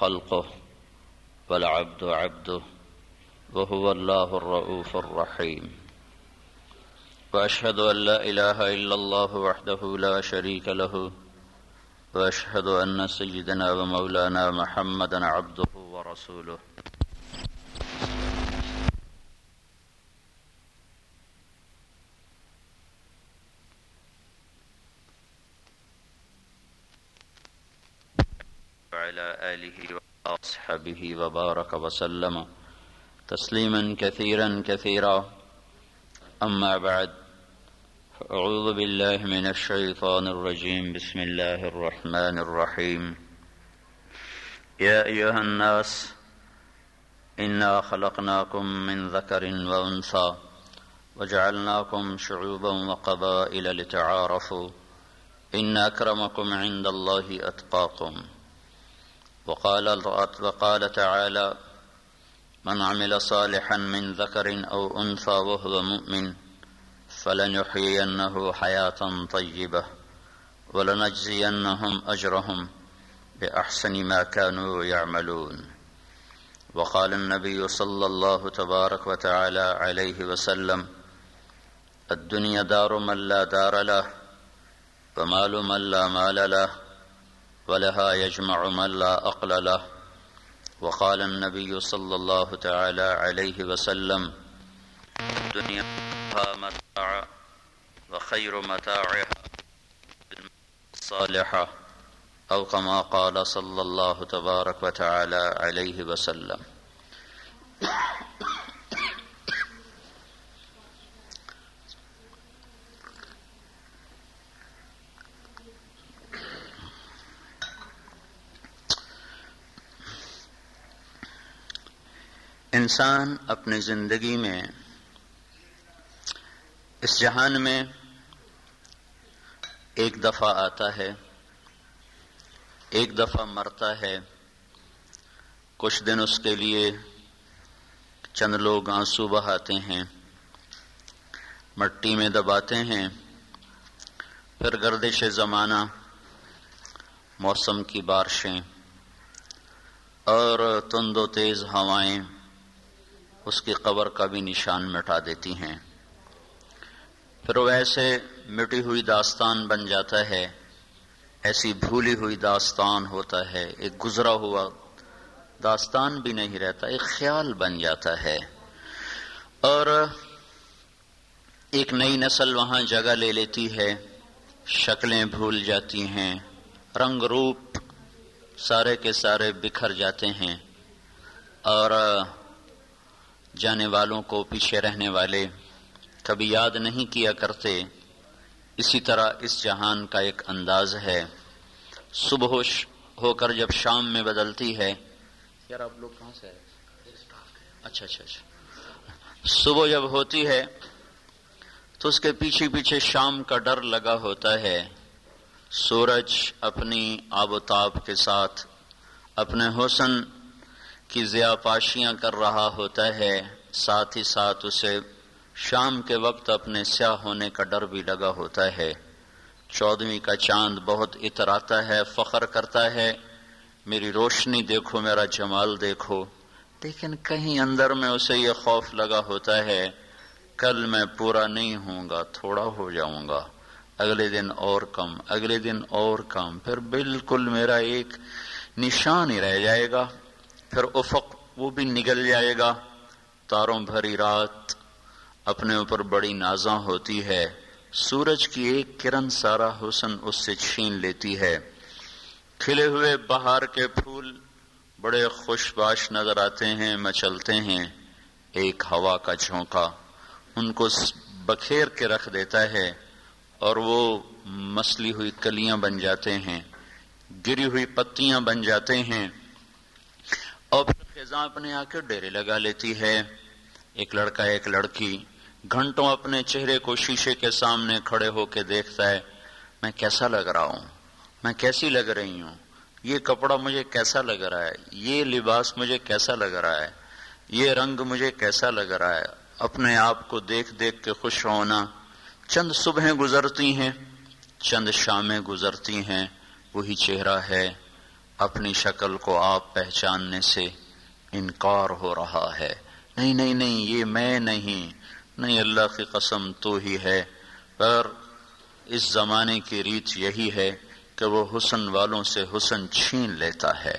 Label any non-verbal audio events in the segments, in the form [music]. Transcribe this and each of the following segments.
خلقه والعبد عبده وهو الله الرؤوف الرحيم. وأشهد أن لا إله إلا الله وحده لا شريك له وأشهد أن سيدنا ومولانا محمدا عبده ورسوله. وأصحابه وبارك وسلم تسليما كثيرا كثيرا. أما بعد أعوذ بالله من الشيطان الرجيم. بسم الله الرحمن الرحيم. يا أيها الناس إنا خلقناكم من ذكر وأنثى وجعلناكم شعوبا وقبائل لتعارفوا. إن أكرمكم عند الله أتقاكم. وقال, وقال تعالى من عمل صالحا من ذكر أو أنثى وهو مؤمن فلنحيينه حياة طيبة ولنجزينهم أجرهم بأحسن ما كانوا يعملون. وقال النبي صلى الله تبارك وتعالى عليه وسلم الدنيا دار من لا دار له ومال من لا مال له ولها يجمع من لا أقل له. وقال النبي صلى الله تعالى عليه وسلم الدنيا متاع وخير متاعها الصالحة أو كما قال صلى الله تبارك وتعالى عليه وسلم. انسان اپنی زندگی میں اس جہان میں ایک دفعہ آتا ہے، ایک دفعہ مرتا ہے۔ کچھ دن اس کے لیے چند لوگ آنسو بہاتے ہیں، مٹی میں دباتے ہیں۔ پھر گردش زمانہ، موسم کی بارشیں اور تند و تیز ہوائیں۔ اس کی قبر کا بھی نشان مٹا دیتی ہیں۔ پھر وہ ایسے مٹی ہوئی داستان بن جاتا ہے، ایسی بھولی ہوئی داستان ہوتا ہے، ایک گزرا ہوا داستان بھی نہیں رہتا، ایک خیال بن جاتا ہے۔ اور ایک نئی نسل وہاں جگہ لے لیتی ہے، شکلیں بھول جاتی ہیں، رنگ روپ سارے کے سارے بکھر جاتے ہیں۔ اور جانے والوں کو پیچھے رہنے والے کبھی یاد نہیں کیا کرتے، اسی طرح اس جہان کا ایک انداز ہے۔ صبح ہو کر جب شام میں بدلتی ہے، یار آپ لوگ کہاں سے اچھا اچھا اچھا۔ صبح جب ہوتی ہے تو اس کے پیچھے پیچھے شام کا ڈر لگا ہوتا ہے۔ سورج اپنی آب و تاب کے ساتھ، اپنے حسن کی ضیا پاشیاں کر رہا ہوتا ہے، ساتھ ہی ساتھ اسے شام کے وقت اپنے سیاہ ہونے کا ڈر بھی لگا ہوتا ہے۔ چودویں کا چاند بہت اتراتا ہے، فخر کرتا ہے، میری روشنی دیکھو، میرا جمال دیکھو۔ لیکن کہیں اندر میں اسے یہ خوف لگا ہوتا ہے، کل میں پورا نہیں ہوں گا، تھوڑا ہو جاؤں گا۔ اگلے دن اور کم، اگلے دن اور کم، پھر بالکل میرا ایک نشان ہی رہ جائے گا۔ پھر افق وہ بھی نگل جائے گا۔ تاروں بھری رات اپنے اوپر بڑی نازاں ہوتی ہے۔ سورج کی ایک کرن سارا حسن اس سے چھین لیتی ہے۔ کھلے ہوئے بہار کے پھول بڑے خوش باش نظر آتے ہیں، مچلتے ہیں۔ ایک ہوا کا جھونکا ان کو بکھیر کے رکھ دیتا ہے اور وہ مسلی ہوئی کلیاں بن جاتے ہیں، گری ہوئی پتیاں بن جاتے ہیں۔ اور پھر خزاں اپنے آ کے ڈیرے لگا لیتی ہے۔ ایک لڑکا، ایک لڑکی گھنٹوں اپنے چہرے کو شیشے کے سامنے کھڑے ہو کے دیکھتا ہے، میں کیسا لگ رہا ہوں؟ میں کیسی لگ رہی ہوں؟ یہ کپڑا مجھے کیسا لگ رہا ہے؟ یہ لباس مجھے کیسا لگ رہا ہے؟ یہ رنگ مجھے کیسا لگ رہا ہے؟ اپنے آپ کو دیکھ دیکھ کے خوش ہونا۔ چند صبح گزرتی ہیں۔ چند شامیں گزرتی ہیں۔ وہی چہرہ ہے۔ اپنی شکل کو آپ پہچاننے سے انکار ہو رہا ہے۔ نہیں نہیں نہیں، یہ میں نہیں۔ نہیں، اللہ کی قسم تو ہی ہے۔ پر اس زمانے کی ریت یہی ہے کہ وہ حسن والوں سے حسن چھین لیتا ہے۔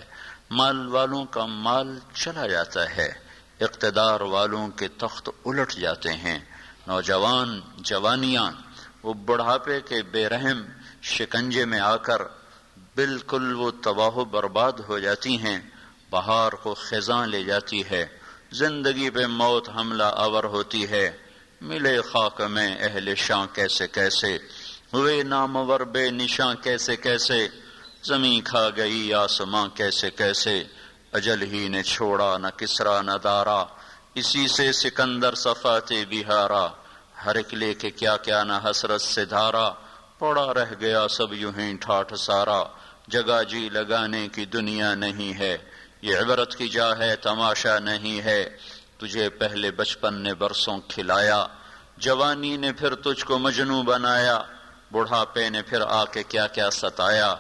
مال والوں کا مال چلا جاتا ہے۔ اقتدار والوں کے تخت الٹ جاتے ہیں۔ نوجوان، جوانیاں، وہ بڑھاپے کے بے رحم شکنجے میں آ کر بالکل وہ تباہ و برباد ہو جاتی ہیں، بہار کو خزاں لے جاتی ہے۔ زندگی پہ موت حملہ آور ہوتی ہے۔ ملے خاک میں اہل شاں کیسے کیسے؟ ہوئے نامور بے نشاں کیسے کیسے؟ زمین کھا گئی آسماں کیسے کیسے؟ اجل ہی نے چھوڑا نہ کسرا نہ دارا۔ اسی سے سکندر صفاتے بہارا۔ ہر ایک لے کے کیا کیا نہ حسرت سے دھارا۔ پڑا رہ گیا سب یوں ہی ٹھاٹ سارا۔ جگہ جی لگانے کی دنیا نہیں ہے۔ یہ عبرت کی جا ہے، تماشا نہیں ہے۔ تجھے پہلے بچپن نے برسوں کھلایا۔ جوانی نے پھر تجھ کو مجنو بنایا۔ بڑھاپے نے پھر آ کے کیا کیا ستایا۔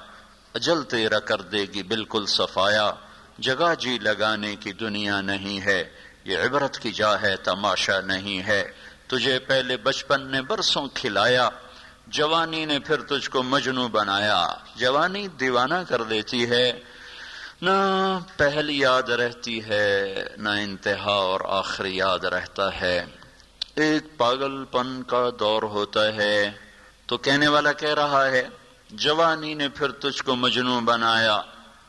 اجل تیرا کر دے گی بالکل صفایا۔ جگہ جی لگانے کی دنیا نہیں ہے۔ یہ عبرت کی جا ہے، تماشا نہیں ہے۔ تجھے پہلے بچپن نے برسوں کھلایا۔ جوانی نے پھر تجھ کو مجنو بنایا۔ جوانی دیوانہ کر دیتی ہے۔ نہ پہل یاد رہتی ہے، نہ انتہا اور آخر یاد رہتا ہے۔ ایک پاگل پن کا دور ہوتا ہے۔ تو کہنے والا کہہ رہا ہے، جوانی نے پھر تجھ کو مجنو بنایا۔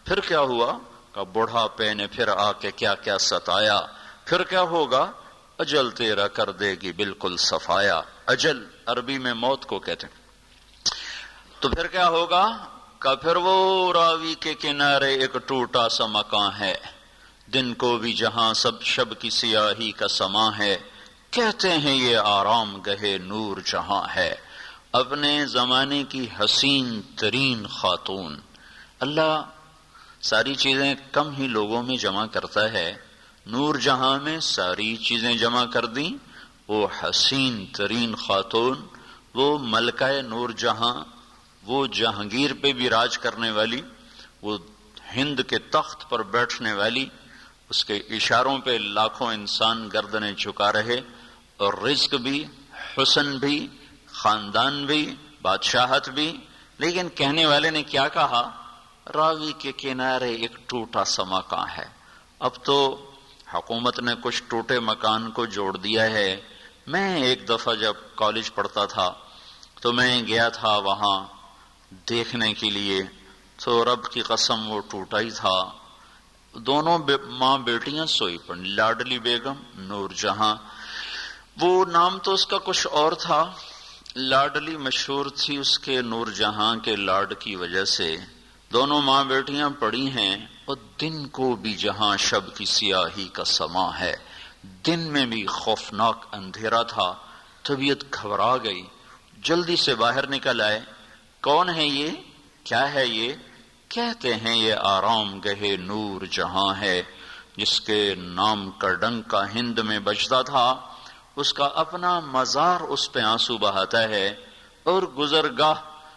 پھر کیا ہوا؟ کہ بڑھاپے نے پھر آ کے کیا کیا ستایا۔ پھر کیا ہوگا؟ اجل تیرا کر دے گی بالکل صفایا۔ اجل۔ عربی میں موت کو کہتے ہیں۔ تو پھر کیا ہوگا؟ کہ پھر وہ راوی کے کنارے ایک ٹوٹا سا مکان ہے۔ دن کو بھی جہاں سب شب کی سیاہی کا سما ہے۔ کہتے ہیں یہ آرام گہے نور جہاں ہے۔ اپنے زمانے کی حسین ترین خاتون۔ اللہ ساری چیزیں کم ہی لوگوں میں جمع کرتا ہے۔ نور جہاں میں ساری چیزیں جمع کر دیں۔ وہ حسین ترین خاتون، وہ ملکہ نور جہاں، وہ جہانگیر پہ بھی راج کرنے والی، وہ ہند کے تخت پر بیٹھنے والی، اس کے اشاروں پہ لاکھوں انسان گردنے چکا رہے، اور رزق بھی، حسن بھی، خاندان بھی، بادشاہت بھی۔ لیکن کہنے والے نے کیا کہا؟ راوی کے کنارے ایک ٹوٹا سا مکان ہے۔ اب تو حکومت نے کچھ ٹوٹے مکان کو جوڑ دیا ہے۔ میں ایک دفعہ جب کالج پڑھتا تھا تو میں گیا تھا وہاں دیکھنے کے لیے تو رب کی قسم وہ ٹوٹا ہی تھا۔ دونوں ماں بیٹیاں سوئی پڑ لاڈلی بیگم، نور جہاں۔ وہ نام تو اس کا کچھ اور تھا۔ لاڈلی مشہور تھی اس کے نور جہاں کے لاڈ کی وجہ سے۔ دونوں ماں بیٹیاں پڑی ہیں اور دن کو بھی جہاں شب کی سیاہی کا سما ہے۔ دن میں بھی خوفناک اندھیرا تھا، طبیعت گھبرا گئی۔ جلدی سے باہر نکل آئے۔ کون ہے یہ؟ کیا ہے یہ؟ کہتے ہیں یہ آرام گہے نور جہاں ہے، جس کے نام کا ڈنگ کا ہند میں بجتا تھا۔ اس کا اپنا مزار اس پہ آنسو بہاتا ہے۔ اور گزرگاہ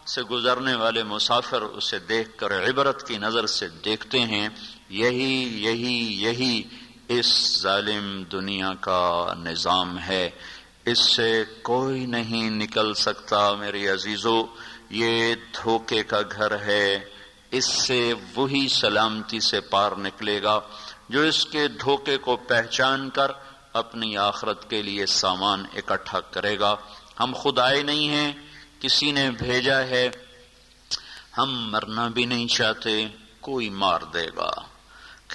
سے گزرنے والے مسافر اسے دیکھ کر عبرت کی نظر سے دیکھتے ہیں، یہی یہی یہی۔ اس ظالم دنیا کا نظام ہے۔ اس سے کوئی نہیں نکل سکتا میری عزیزو، یہ دھوکے کا گھر ہے۔ اس سے وہی سلامتی سے پار نکلے گا جو اس کے دھوکے کو پہچان کر اپنی آخرت کے لیے سامان اکٹھا کرے گا۔ ہم خود آئے نہیں ہیں، کسی نے بھیجا ہے۔ ہم مرنا بھی نہیں چاہتے، کوئی مار دے گا۔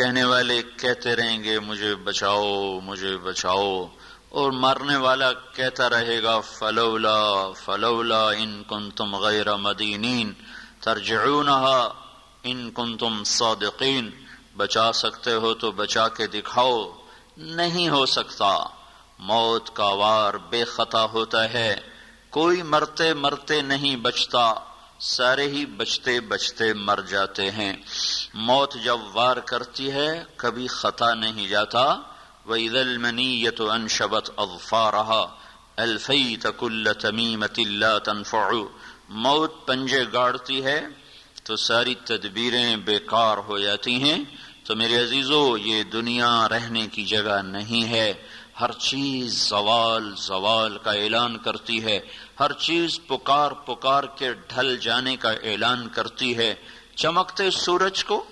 کہنے والے کہتے رہیں گے، مجھے بچاؤ مجھے بچاؤ۔ اور مرنے والا کہتا رہے گا، فلولا فلولا ان کن تم غیر مدینین ترجعونہا ان کن تم صادقین بچا سکتے ہو تو بچا کے دکھاؤ۔ نہیں ہو سکتا۔ موت کا وار بے خطا ہوتا ہے۔ کوئی مرتے مرتے نہیں بچتا۔ سارے ہی بچتے بچتے مر جاتے ہیں۔ موت جب وار کرتی ہے، کبھی خطا نہیں جاتا۔ وَإِذَا الْمَنِيَّةُ أَنْشَبَتْ أَظْفَارَهَا، أَلْفَيْتَ كُلَّ تَمِيمَةٍ لَا تَنْفَعُ۔ موت پنجے گاڑتی ہے، تو ساری تدبیریں بیکار ہو جاتی ہیں۔ تو میرے عزیزو، یہ دنیا رہنے کی جگہ نہیں ہے۔ ہر چیز زوال زوال کا اعلان کرتی ہے۔ ہر چیز پکار پکار کے ڈھل جانے کا اعلان کرتی ہے۔ چمکتے سورج کو،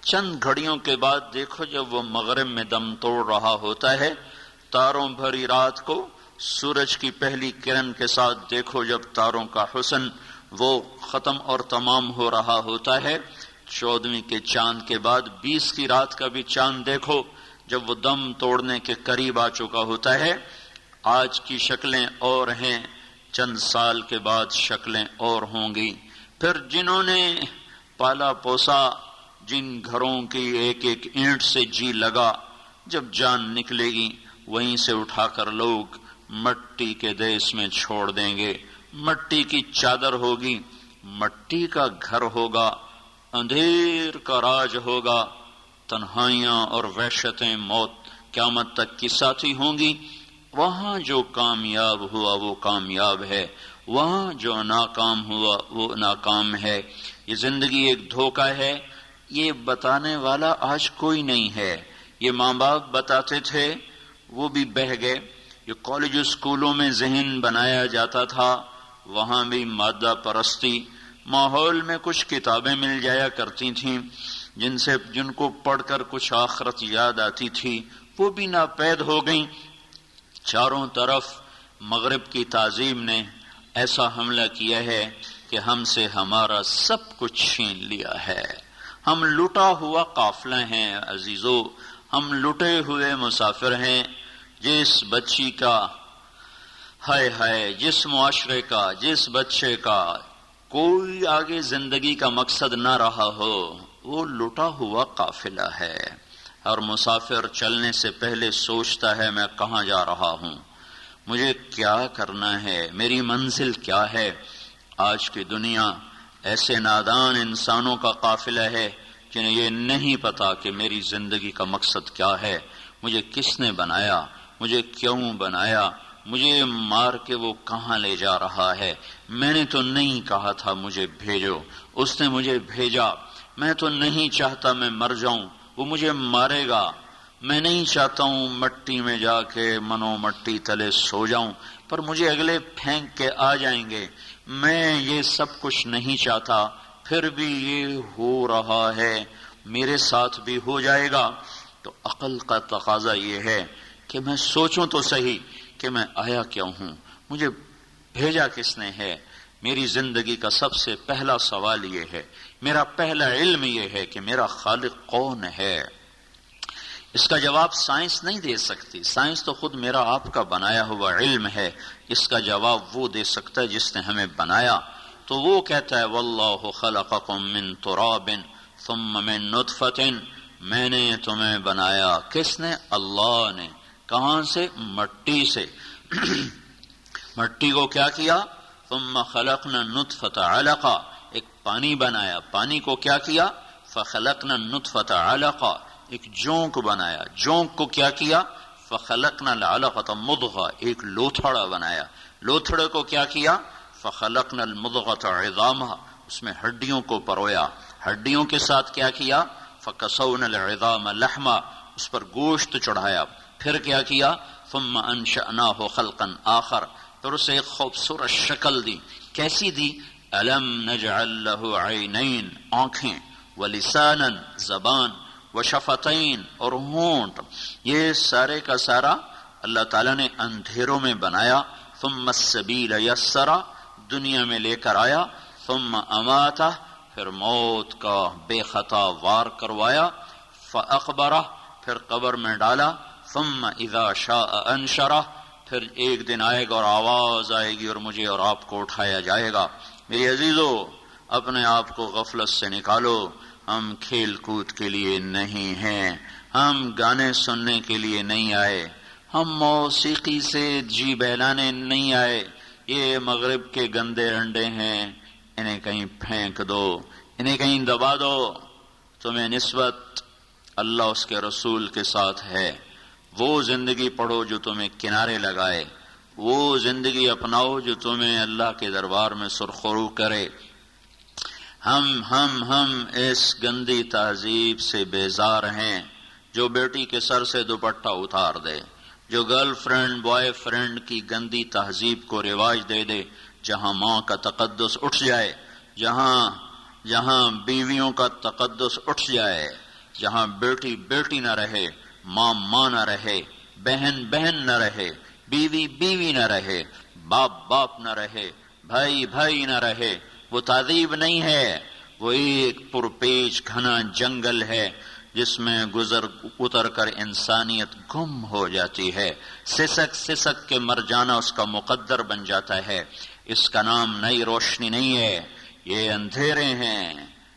چند گھڑیوں کے بعد دیکھو جب وہ مغرب میں دم توڑ رہا ہوتا ہے، تاروں بھری رات کو سورج کی پہلی کرن کے ساتھ دیکھو جب تاروں کا حسن وہ ختم اور تمام ہو رہا ہوتا ہے۔ چودویں کے چاند کے بعد بیس کی رات کا بھی چاند دیکھو جب وہ دم توڑنے کے قریب آ چکا ہوتا ہے۔ آج کی شکلیں اور ہیں، چند سال کے بعد شکلیں اور ہوں گی۔ پھر جنہوں نے پالا پوسا جن گھروں کی ایک ایک اینٹ سے جی لگا، جب جان نکلے گی، وہیں سے اٹھا کر لوگ مٹی کے دیس میں چھوڑ دیں گے۔ مٹی کی چادر ہوگی، مٹی کا گھر ہوگا، اندھیر کا راج ہوگا۔ تنہائیاں اور وحشتیں موت قیامت تک کی ساتھی ہوں گی۔ وہاں جو کامیاب ہوا، وہ کامیاب ہے۔ وہاں جو ناکام ہوا، وہ ناکام ہے۔ یہ زندگی ایک دھوکہ ہے، یہ بتانے والا آج کوئی نہیں ہے۔ یہ ماں باپ بتاتے تھے، وہ بھی بہ گئے۔ یہ کالج اسکولوں میں ذہن بنایا جاتا تھا، وہاں بھی مادہ پرستی۔ ماحول میں کچھ کتابیں مل جایا کرتی تھیں، جن سے، جن کو پڑھ کر کچھ آخرت یاد آتی تھی۔ وہ بھی ناپید ہو گئیں۔ چاروں طرف مغرب کی تعظیم نے ایسا حملہ کیا ہے۔ کہ ہم سے ہمارا سب کچھ چھین لیا ہے۔ ہم لٹا ہوا قافلہ ہیں عزیزو، ہم لٹے ہوئے مسافر ہیں۔ جس بچی کا، ہائے ہائے، جس معاشرے کا، جس بچے کا کوئی آگے زندگی کا مقصد نہ رہا ہو، وہ لٹا ہوا قافلہ ہے۔ اور مسافر چلنے سے پہلے سوچتا ہے میں کہاں جا رہا ہوں۔ مجھے کیا کرنا ہے؟ میری منزل کیا ہے؟ آج کی دنیا ایسے نادان انسانوں کا قافلہ ہے جنہیں یہ نہیں پتا کہ میری زندگی کا مقصد کیا ہے۔ مجھے کس نے بنایا؟ مجھے کیوں بنایا؟ مجھے مار کے وہ کہاں لے جا رہا ہے؟ میں نے تو نہیں کہا تھا مجھے بھیجو۔ اس نے مجھے بھیجا۔ میں تو نہیں چاہتا میں مر جاؤں۔ وہ مجھے مارے گا۔ میں نہیں چاہتا ہوں مٹی میں جا کے منو مٹی تلے سو جاؤں۔ پر مجھے اگلے پھینک کے آ جائیں گے۔ میں یہ سب کچھ نہیں چاہتا، پھر بھی یہ ہو رہا ہے، میرے ساتھ بھی ہو جائے گا۔ تو عقل کا تقاضا یہ ہے کہ میں سوچوں تو صحیح کہ میں آیا کیا ہوں۔ مجھے بھیجا کس نے ہے؟ میری زندگی کا سب سے پہلا سوال یہ ہے، میرا پہلا علم یہ ہے کہ میرا خالق کون ہے؟ اس کا جواب سائنس نہیں دے سکتی۔ سائنس تو خود میرا آپ کا بنایا ہوا علم ہے۔ اس کا جواب وہ دے سکتا ہے جس نے ہمیں بنایا۔ تو وہ کہتا ہے، واللہ خلقکم من تراب ثم من نطفت میں نے تمہیں بنایا۔ کس نے؟ اللہ نے۔ کہاں سے؟ مٹی سے۔ [clears throat] مٹی کو کیا کیا؟ ثم خلقنا نطفت علقہ ایک پانی بنایا۔ پانی کو کیا کیا؟ فخلقنا نطفت علقہ ایک جونک بنایا۔ جونک کو کیا کیا؟ فخلقنا العلقة مضغہ ایک لوتھڑا بنایا۔ لوتھڑے کو کیا کیا؟ فخلقنا المضغة عظامها۔ اس میں ہڈیوں کو پرویا۔ ہڈیوں کے ساتھ کیا کیا؟ فکسونا العظام لحما اس پر گوشت چڑھایا۔ پھر کیا کیا؟ ثم انشأناه خلقا آخر۔ پھر اسے ایک خوبصورت شکل دی۔ کیسی دی؟ علم نجعل له عینین آنکھیں، ولسانا، زبان۔ و شفتین اور ہونٹ یہ سارے کا سارا اللہ تعالیٰ نے اندھیروں میں بنایا، ثم السبیل یسرا دنیا میں لے کر آیا، ثم اماتا، پھر موت کا بے خطا وار کروایا، فاخبرہ، پھر قبر میں ڈالا، ثم اذا شاء انشرہ، پھر ایک دن آئے گا اور آواز آئے گی اور مجھے اور آپ کو اٹھایا جائے گا۔ میری عزیزو، اپنے آپ کو غفلت سے نکالو۔ ہم کھیل کود کے لیے نہیں ہیں، ہم گانے سننے کے لیے نہیں آئے۔ ہم موسیقی سے جی بہلانے نہیں آئے۔ یہ مغرب کے گندے انڈے ہیں، انہیں کہیں پھینک دو، انہیں کہیں دبا دو۔ تمہیں نسبت اللہ اس کے رسول کے ساتھ ہے۔ وہ زندگی پڑھو جو تمہیں کنارے لگائے۔ وہ زندگی اپناؤ جو تمہیں اللہ کے دربار میں سرخرو کرے۔ ہم ہم ہم اس گندی تہذیب سے بیزار ہیں جو بیٹی کے سر سے دوپٹہ اتار دے، جو گرل فرینڈ، بوائے فرینڈ کی گندی تہذیب کو رواج دے دے، جہاں ماں کا تقدس اٹھ جائے، جہاں جہاں بیویوں کا تقدس اٹھ جائے، جہاں بیٹی بیٹی نہ رہے، ماں ماں نہ رہے، بہن بہن نہ رہے، بیوی بیوی نہ رہے، باپ باپ نہ رہے، بھائی بھائی نہ رہے۔ وہ تہذیب نہیں ہے، وہ ایک پرپیچ گھنا جنگل ہے جس میں گزر، اتر کر انسانیت گم ہو جاتی ہے۔ سسک سسک کے مر جانا اس کا مقدر بن جاتا ہے۔ اس کا نام نئی روشنی نہیں ہے۔ یہ اندھیرے ہیں۔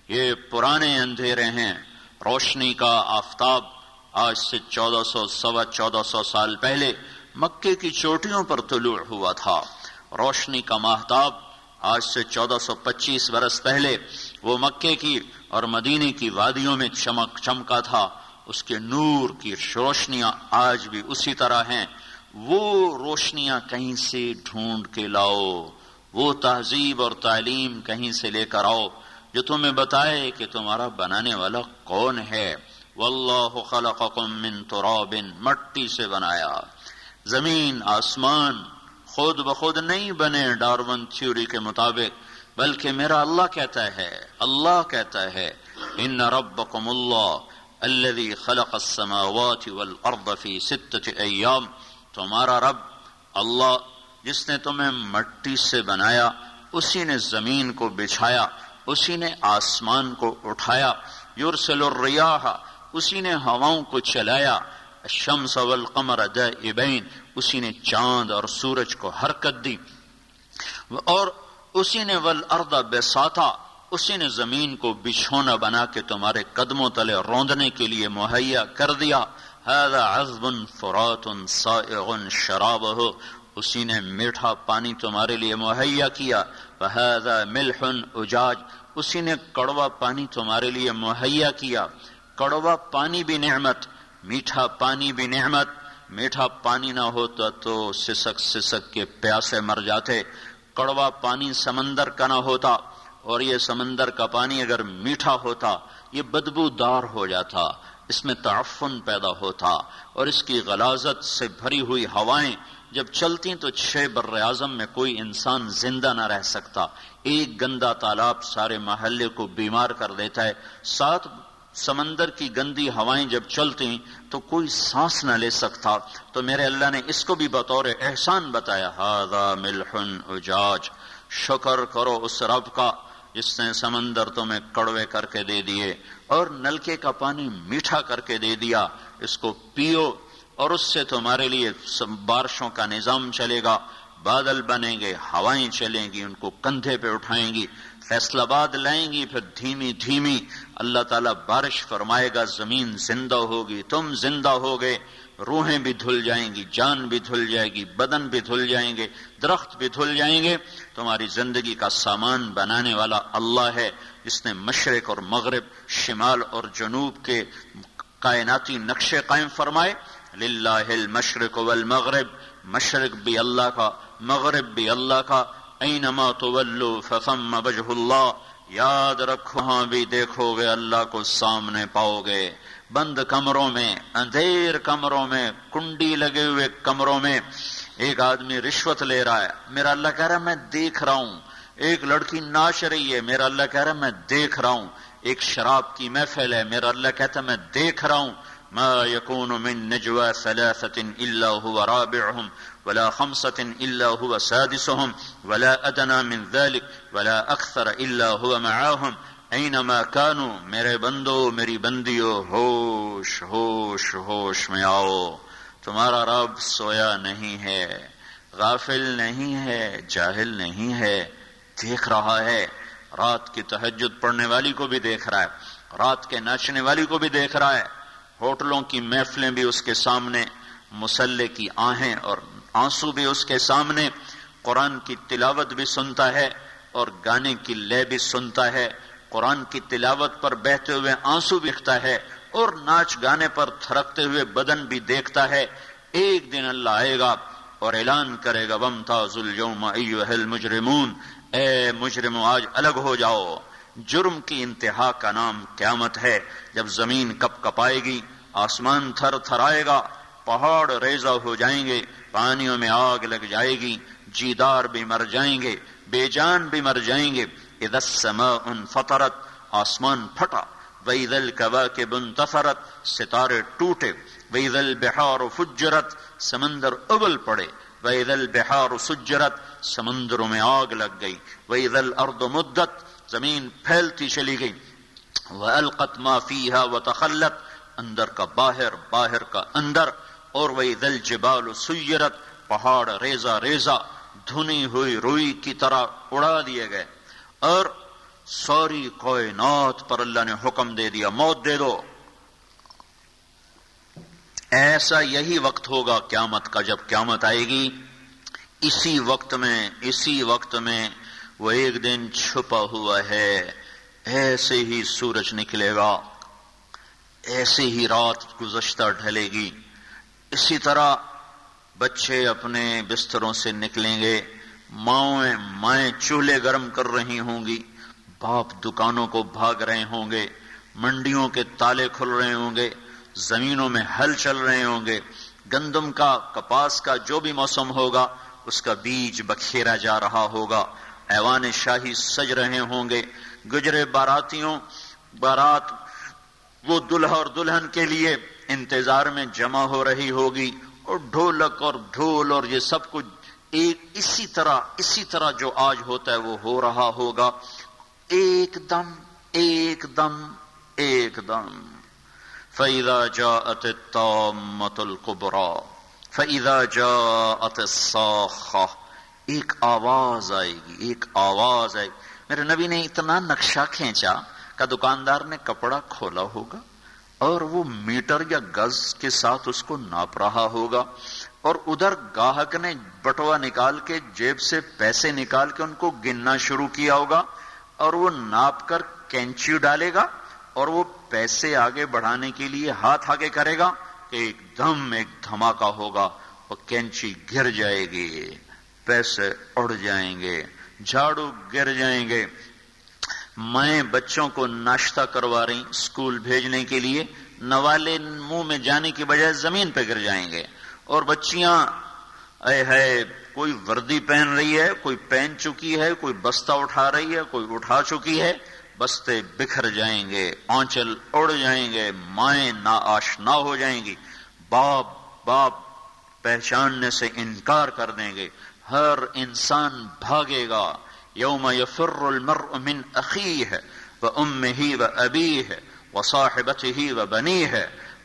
یہ پرانے اندھیرے ہیں۔ روشنی کا آفتاب آج سے چودہ سو، سوا چودہ سو سال پہلے مکے کی چوٹیوں پر طلوع ہوا تھا۔ روشنی کا محتاب آج سے چودہ سو پچیس برس پہلے وہ مکے کی اور مدینے کی وادیوں میں چمک چمکا تھا۔ اس کے نور کی روشنیاں آج بھی اسی طرح ہیں۔ وہ روشنیاں کہیں سے ڈھونڈ کے لاؤ۔ وہ تہذیب اور تعلیم کہیں سے لے کر آؤ۔ جو تمہیں بتائے کہ تمہارا بنانے والا کون ہے۔ واللہ خلقکم من تراب۔ مٹی سے بنایا۔ زمین، آسمان خود بخود نہیں بنے ڈارون تھیوری کے مطابق، بلکہ میرا اللہ کہتا ہے، اللہ کہتا ہے، ان ربکم اللہ الذي خلق السماوات والارض في ستة ایام تمہارا رب اللہ، جس نے تمہیں مٹی سے بنایا، اسی نے زمین کو بچھایا، اسی نے آسمان کو اٹھایا یورسل الریاح، اسی نے ہواؤں کو چلایا، الشمس والقمر دائبین۔ اسی نے چاند اور سورج کو حرکت دی اور اسی نے والارض بساتا اسی نے زمین کو بچھونا بنا کے تمہارے قدموں تلے روندنے کے لیے مہیا کر دیا۔ عذب فرات سائغ شرابه اسی نے میٹھا پانی تمہارے لیے مہیا کیا۔ وهذا ملح اجاج۔ اسی نے کڑوا پانی تمہارے لیے مہیا کیا۔ کڑوا پانی بھی نعمت، میٹھا پانی بھی نعمت۔ میٹھا پانی نہ ہوتا تو سسک سسک کے پیاسے مر جاتے، کڑوا پانی سمندر کا نہ ہوتا، اور یہ سمندر کا پانی اگر میٹھا ہوتا، یہ بدبو دار ہو جاتا، اس میں تعفن پیدا ہوتا، اور اس کی غلازت سے بھری ہوئی ہوائیں جب چلتی تو چھ بر اعظم میں کوئی انسان زندہ نہ رہ سکتا۔ ایک گندا تالاب سارے محلے کو بیمار کر دیتا ہے، سات سمندر کی گندی ہوائیں جب چلتی تو کوئی سانس نہ لے سکتا۔ تو میرے اللہ نے اس کو بھی بطور احسان بتایا ہاضا ملحن اجاج شکر کرو اس رب کا جس نے سمندر تمہیں کڑوے کر کے دے دیے اور نلکے کا پانی میٹھا کر کے دے دیا۔ اس کو پیو اور اس سے تمہارے لیے بارشوں کا نظام چلے گا۔ بادل بنیں گے، ہوائیں چلیں گی، ان کو کندھے پہ اٹھائیں گی فیصلہ باد لائیں گی، پھر دھیمی دھیمی اللہ تعالیٰ بارش فرمائے گا، زمین زندہ ہوگی، تم زندہ ہوگے، روحیں بھی دھل جائیں گی، جان بھی دھل جائے گی، بدن بھی دھل جائیں گے، درخت بھی دھل جائیں گے۔ تمہاری زندگی کا سامان بنانے والا اللہ ہے جس نے مشرق اور مغرب، شمال اور جنوب کے کائناتی نقشے قائم فرمائے۔ للہ المشرق والمغرب، مشرق بھی اللہ کا، مغرب بھی اللہ کا۔ اینما تولو فثم وجہ اللہ۔ یاد رکھو ہاں بھی دیکھو گے اللہ کو سامنے پاؤ گے۔ بند کمروں میں، اندھیر کمروں میں، کنڈی لگے ہوئے کمروں میں ایک آدمی رشوت لے رہا ہے۔ میرا اللہ کہہ رہا ہے، میں دیکھ رہا ہوں۔ ایک لڑکی ناچ رہی ہے۔ میرا اللہ کہہ رہا ہے، میں دیکھ رہا ہوں۔ ایک شراب کی محفل ہے۔ میرا اللہ کہتا ہے، میں دیکھ رہا ہوں۔ ما يكون من نجوى ثلاثة إلا هو رابعهم ولا خمسة إلا هو سادسهم، ولا أدنى من ذلك، ولا أكثر إلا هو معاهم. أينما كانوا، میرے بندو، میری بندیو، ہوش ہوش ہوش میں آؤ تمہارا رب سویا نہیں ہے، غافل نہیں ہے، جاہل نہیں ہے، دیکھ رہا ہے، رات کی تہجد پڑھنے والی کو بھی دیکھ رہا ہے، رات کے ناچنے والی کو بھی دیکھ رہا ہے، ہوٹلوں کی محفلیں بھی اس کے سامنے، مسلح کی آہیں اور آنسو بھی اس کے سامنے قرآن کی تلاوت بھی سنتا ہے اور گانے کی لے بھی سنتا ہے۔ قرآن کی تلاوت پر بہتے ہوئے آنسو بکھتا ہے اور ناچ گانے پر تھرکتے ہوئے بدن بھی دیکھتا ہے۔ ایک دن اللہ آئے گا اور اعلان کرے گا، وم تاز المجرمون۔ اے مجرم آج الگ ہو جاؤ۔ جرم کی انتہا کا نام قیامت ہے۔ جب زمین کپ کپائے گی، آسمان تھر تھر آئے گا، پہاڑ ریزا ہو جائیں گے۔ پانیوں میں آگ لگ جائے گی، جیدار بھی مر جائیں گے، بے جان بھی مر جائیں گے۔ ان فطرت آسمان پھٹا۔ وید القبا کے بن ستارے ٹوٹے۔ وید البہار فجرت، سمندر ابل پڑے۔ وید البہار سجرت، سمندروں میں آگ لگ گئی۔ وید الارض مدت، زمین پھیلتی چلی گئی۔ وہ القتما فیحا و تخلت اندر کا باہر باہر کا اندر۔ اور وہی دل جبال سیرت، پہاڑ ریزا ریزا دھنی ہوئی روئی کی طرح اڑا دیے گئے۔ اور سوری کوئنات پر اللہ نے حکم دے دیا، موت دے دو۔ ایسا یہی وقت ہوگا قیامت کا جب قیامت آئے گی۔ اسی وقت میں، اسی وقت میں وہ ایک دن چھپا ہوا ہے، ایسے ہی سورج نکلے گا۔ ایسے ہی رات گزشتہ ڈھلے گی۔ اسی طرح بچے اپنے بستروں سے نکلیں گے ماؤں مائیں چولہے گرم کر رہی ہوں گی، باپ دکانوں کو بھاگ رہے ہوں گے، منڈیوں کے تالے کھل رہے ہوں گے، زمینوں میں ہل چل رہے ہوں گے، گندم کا، کپاس کا جو بھی موسم ہوگا، اس کا بیج بکھیرا جا رہا ہوگا۔ ایوان شاہی سج رہے ہوں گے۔ گجرے باراتیوں بارات وہ دلہا اور دلہن کے لیے انتظار میں جمع ہو رہی ہوگی اور ڈھولک اور ڈھول اور یہ سب کچھ ایک اسی طرح اسی طرح جو آج ہوتا ہے وہ ہو رہا ہوگا۔ ایک دم ایک دم ایک دم۔ فیدا جا ات مت القبرا فیدا جا ات ایک آواز آئے گی، ایک آواز آئے گی۔ میرے نبی نے اتنا نقشہ کھینچا کا دکاندار نے کپڑا کھولا ہوگا۔ اور وہ میٹر یا گز کے ساتھ اس کو ناپ رہا ہوگا اور ادھر گاہک نے بٹوا نکال کے جیب سے پیسے نکال کے ان کو گننا شروع کیا ہوگا اور وہ ناپ کر کینچی ڈالے گا اور وہ پیسے آگے بڑھانے کے لیے ہاتھ آگے کرے گا کہ ایک دم ایک دھماکہ ہوگا وہ کینچی گر جائے گی، پیسے اڑ جائیں گے، جھاڑو گر جائیں گے۔ میں بچوں کو ناشتہ کروا رہی اسکول بھیجنے کے لیے، نوالے منہ میں جانے کی بجائے زمین پہ گر جائیں گے۔ اور بچیاں، اے ہے، کوئی وردی پہن رہی ہے، کوئی پہن چکی ہے، کوئی بستہ اٹھا رہی ہے، کوئی اٹھا چکی ہے، بستے بکھر جائیں گے، آنچل اڑ جائیں گے، مائیں نا آشنا ہو جائیں گی۔ باپ باپ پہچاننے سے انکار کر دیں گے۔ ہر انسان بھاگے گا۔ یوم یفر المرء من اخیہ و امہ و ابیہ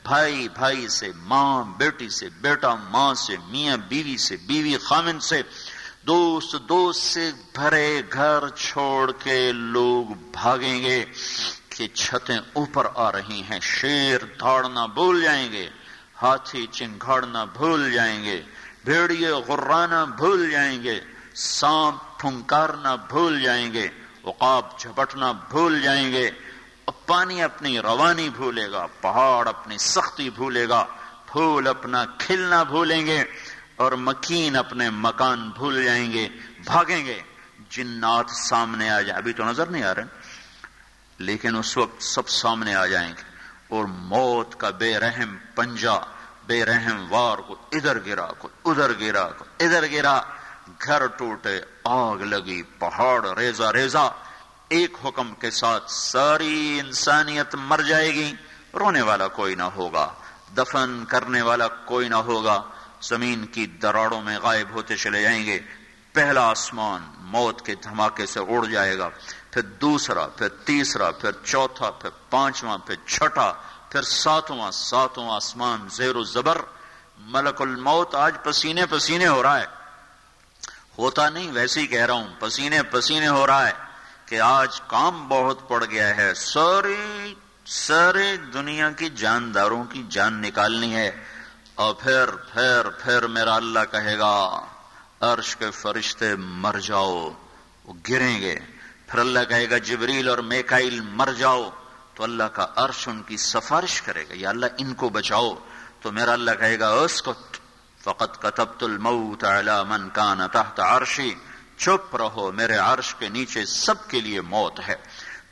بھائی بھائی سے، ماں، بیٹی سے، بیٹا، ماں سے، میاں، بیوی سے، بیوی خامن سے، دوست دوست سے بھرے گھر چھوڑ کے لوگ بھاگیں گے کہ چھتیں اوپر آ رہی ہیں، شیر دھاڑنا بھول جائیں گے، ہاتھی چنگھاڑنا بھول جائیں گے، بھیڑیے غرانا بھول جائیں گے، سانپ پھنکارنا بھول جائیں گے، عقاب جھپٹنا بھول جائیں گے۔ پانی اپنی روانی بھولے گا، پہاڑ اپنی سختی بھولے گا۔ پھول اپنا کھلنا بھولیں گے اور مکین اپنے مکان بھول جائیں گے، بھاگیں گے۔ جنات سامنے آ جائیں ابھی تو نظر نہیں آ رہے لیکن اس وقت سب سامنے آ جائیں گے۔ اور موت کا بے رحم پنجا بے رحم وار کو ادھر گرا، کو ادھر گرا، کو ادھر گرا۔ گھر ٹوٹے، آگ لگی، پہاڑ ریزا ریزا ایک حکم کے ساتھ ساری انسانیت مر جائے گی۔ رونے والا کوئی نہ ہوگا، دفن کرنے والا کوئی نہ ہوگا۔ زمین کی دراڑوں میں غائب ہوتے چلے جائیں گے۔ پہلا آسمان موت کے دھماکے سے اڑ جائے گا۔ پھر دوسرا، پھر تیسرا، پھر چوتھا، پھر پانچواں، پھر چھٹا، پھر ساتواں ساتواں آسمان زیر و زبر۔ ملک الموت آج پسینے پسینے ہو رہا ہے۔ ہوتا نہیں، ویسے ہی کہہ رہا ہوں، پسینے پسینے ہو رہا ہے کہ آج کام بہت پڑ گیا ہے۔ ساری، سارے دنیا کی جانداروں کی جان نکالنی ہے۔ اور پھر پھر پھر میرا اللہ کہے گا، عرش کے فرشتے مر جاؤ، وہ گریں گے۔ پھر اللہ کہے گا، جبریل اور میکائل مر جاؤ۔ تو اللہ کا عرش ان کی سفارش کرے گا، یا اللہ ان کو بچاؤ۔ تو میرا اللہ کہے گا، اس کو فقط كتبت الموت على من كان تحت عرشی چپ رہو، میرے عرش کے نیچے سب کے لیے موت ہے۔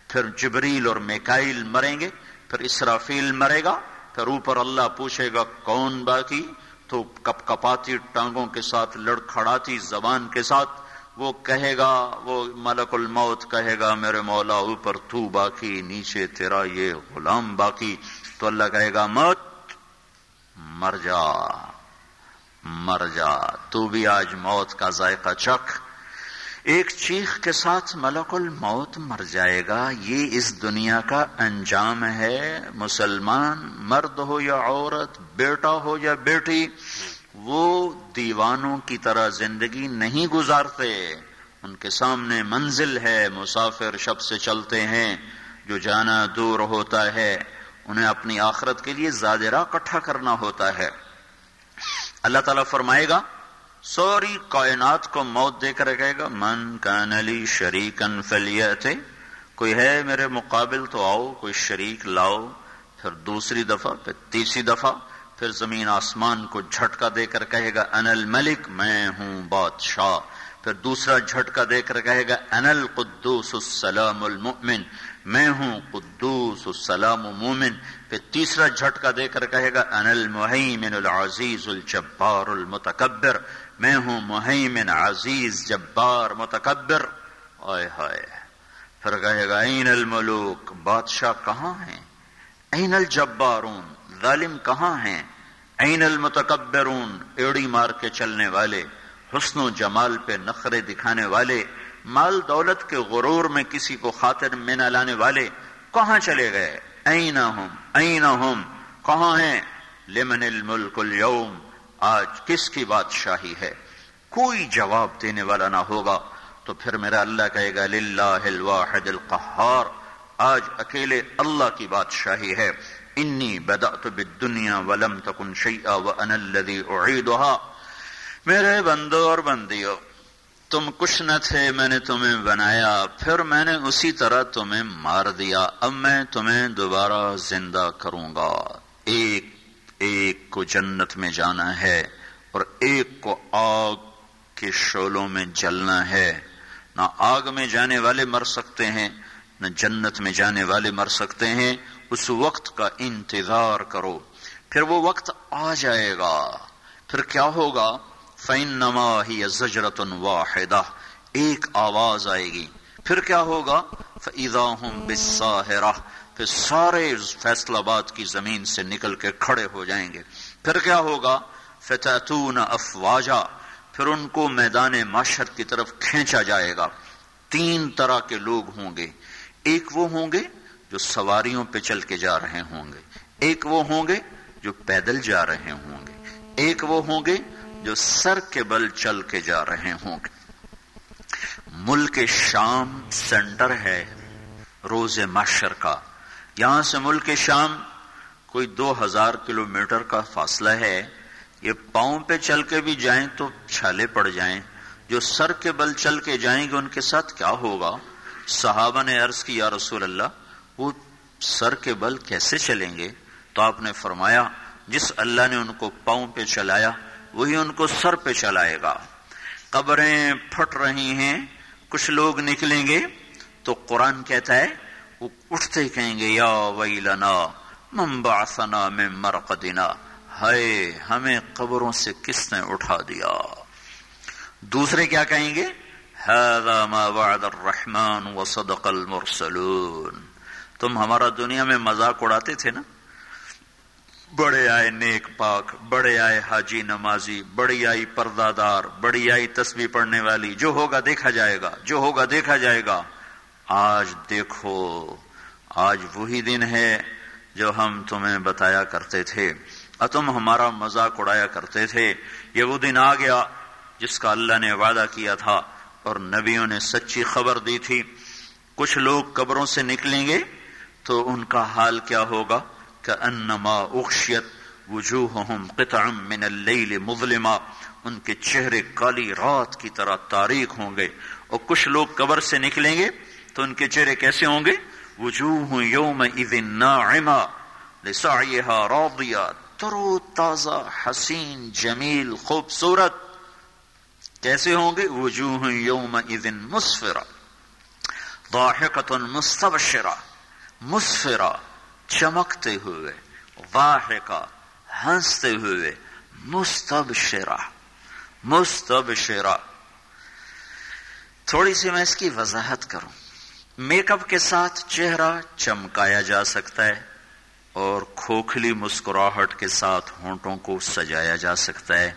پھر جبریل اور میکائل مریں گے، پھر اسرافیل مرے گا، پھر اوپر اللہ پوچھے گا، کون باقی؟ تو کپ کپاتی ٹانگوں کے ساتھ، لڑکھڑاتی زبان کے ساتھ وہ کہے گا، وہ ملک الموت کہے گا، میرے مولا اوپر تو باقی، نیچے تیرا یہ غلام باقی۔ تو اللہ کہے گا، مت مر جا۔ مر جا، تو بھی آج موت کا ذائقہ چکھ۔ ایک چیخ کے ساتھ ملک الموت مر جائے گا۔ یہ اس دنیا کا انجام ہے۔ مسلمان مرد ہو یا عورت، بیٹا ہو یا بیٹی، وہ دیوانوں کی طرح زندگی نہیں گزارتے۔ ان کے سامنے منزل ہے، مسافر شب سے چلتے ہیں۔ جو جانا دور ہوتا ہے، انہیں اپنی آخرت کے لیے زادرہ کٹھا کرنا ہوتا ہے۔ اللہ تعالیٰ فرمائے گا، سوری کائنات کو موت دے کر کہے گا، من کان علی شریکن فلیت، کوئی ہے میرے مقابل تو آؤ، کوئی شریک لاؤ۔ پھر دوسری دفعہ، پھر تیسری دفعہ، پھر زمین آسمان کو جھٹکا دے کر کہے گا ان الملک، میں ہوں بادشاہ۔ پھر دوسرا جھٹکا دے کر کہے گا ان القدوس السلام المؤمن۔ میں ہوں قدوس السلام مومن۔ پھر تیسرا جھٹکا دے کر کہے گا ان المحیمن العزیز الجبار المتکبر۔ میں ہوں محیمن عزیز جبار متکبر۔ آئے ہائے۔ پھر کہے گا، این الملوک، بادشاہ کہاں ہیں؟ این الجبارون، ظالم کہاں ہیں؟ این المتکبرون، ایڑی مار کے چلنے والے، حسن و جمال پہ نخرے دکھانے والے۔ مال دولت کے غرور میں کسی کو خاطر میں نہ لانے والے کہاں چلے گئے؟ این این کہاں ہیں؟ لمن الملک اليوم آج کس کی بادشاہی ہے؟ کوئی جواب دینے والا نہ ہوگا۔ تو پھر میرا اللہ کہے گا، للہ الواحد القہار۔ آج اکیلے اللہ کی بادشاہی ہے۔ انی بدأت بالدنیا ولم تکن شیئا وانا الذي اعیدها میرے بندو اور بندیو تم کچھ نہ تھے، میں نے تمہیں بنایا، پھر میں نے اسی طرح تمہیں مار دیا۔ اب میں تمہیں دوبارہ زندہ کروں گا۔ ایک ایک کو جنت میں جانا ہے اور ایک کو آگ کے شولوں میں جلنا ہے۔ نہ آگ میں جانے والے مر سکتے ہیں، نہ جنت میں جانے والے مر سکتے ہیں۔ اس وقت کا انتظار کرو، پھر وہ وقت آ جائے گا۔ پھر کیا ہوگا؟ فین نما ہی زجرت واحدہ ایک آواز آئے گی۔ پھر کیا ہوگا؟ فیضا ہوں بساہرہ پھر سارے فیصل آباد کی زمین سے نکل کے کھڑے ہو جائیں گے۔ پھر کیا ہوگا؟ فتحتون افواجا پھر ان کو میدان معاشر کی طرف کھینچا جائے گا۔ تین طرح کے لوگ ہوں گے۔ ایک وہ ہوں گے جو سواریوں پہ چل کے جا رہے ہوں گے۔ ایک وہ ہوں گے جو پیدل جا رہے ہوں گے۔ ایک وہ ہوں گے جو سر کے بل چل کے جا رہے ہوں۔ گے ملک شام سینٹر ہے روز معاشر کا۔ یہاں سے ملک شام کوئی دو ہزار کلو میٹر کا فاصلہ ہے۔ یہ پاؤں پہ چل کے بھی جائیں تو چھالے پڑ جائیں۔ جو سر کے بل چل کے جائیں گے ان کے ساتھ کیا ہوگا؟ صحابہ نے عرض کی، یا رسول اللہ، وہ سر کے بل کیسے چلیں گے؟ تو آپ نے فرمایا، جس اللہ نے ان کو پاؤں پہ چلایا وہی ان کو سر پہ چلائے گا۔ قبریں پھٹ رہی ہیں، کچھ لوگ نکلیں گے۔ تو قرآن کہتا ہے، وہ اٹھتے کہیں گے، یا ویلنا من بعثنا من مرقدنا۔ ہائے، ہمیں قبروں سے کس نے اٹھا دیا؟ دوسرے کیا کہیں گے؟ هذا ما وعد الرحمن وصدق المرسلون۔ تم ہمارا دنیا میں مذاق اڑاتے تھے نا؟ بڑے آئے نیک پاک، بڑے آئے حاجی نمازی، بڑی آئی پردہ دار بڑی آئی تسبیح پڑھنے والی، جو ہوگا دیکھا جائے گا، جو ہوگا دیکھا جائے گا۔ آج دیکھو، آج وہی دن ہے جو ہم تمہیں بتایا کرتے تھے۔ اور تم ہمارا مذاق اڑایا کرتے تھے۔ یہ وہ دن آ گیا جس کا اللہ نے وعدہ کیا تھا اور نبیوں نے سچی خبر دی تھی۔ کچھ لوگ قبروں سے نکلیں گے تو ان کا حال کیا ہوگا؟ کأنما اغشیت وجوہہم قطعا من اللیل مظلما ان کے چہرے کالی رات کی طرح تاریخ ہوں گے۔ اور کچھ لوگ قبر سے نکلیں گے تو ان کے چہرے کیسے ہوں گے؟ وجوہ یوم اذن ناعما لسعیہا راضیہ۔ ترو تازہ حسین جمیل خوبصورت۔ کیسے ہوں گے؟ وجوہ یوم اذن مسفرہ۔ ضاحکت مستبشرہ۔ مسفرہ۔ چمکتے ہوئے واحقہ ہنستے ہوئے، مستبشرہ مستبشرہ۔ تھوڑی سی میں اس کی وضاحت کروں۔ میک اپ کے ساتھ چہرہ چمکایا جا سکتا ہے اور کھوکھلی مسکراہٹ کے ساتھ ہونٹوں کو سجایا جا سکتا ہے۔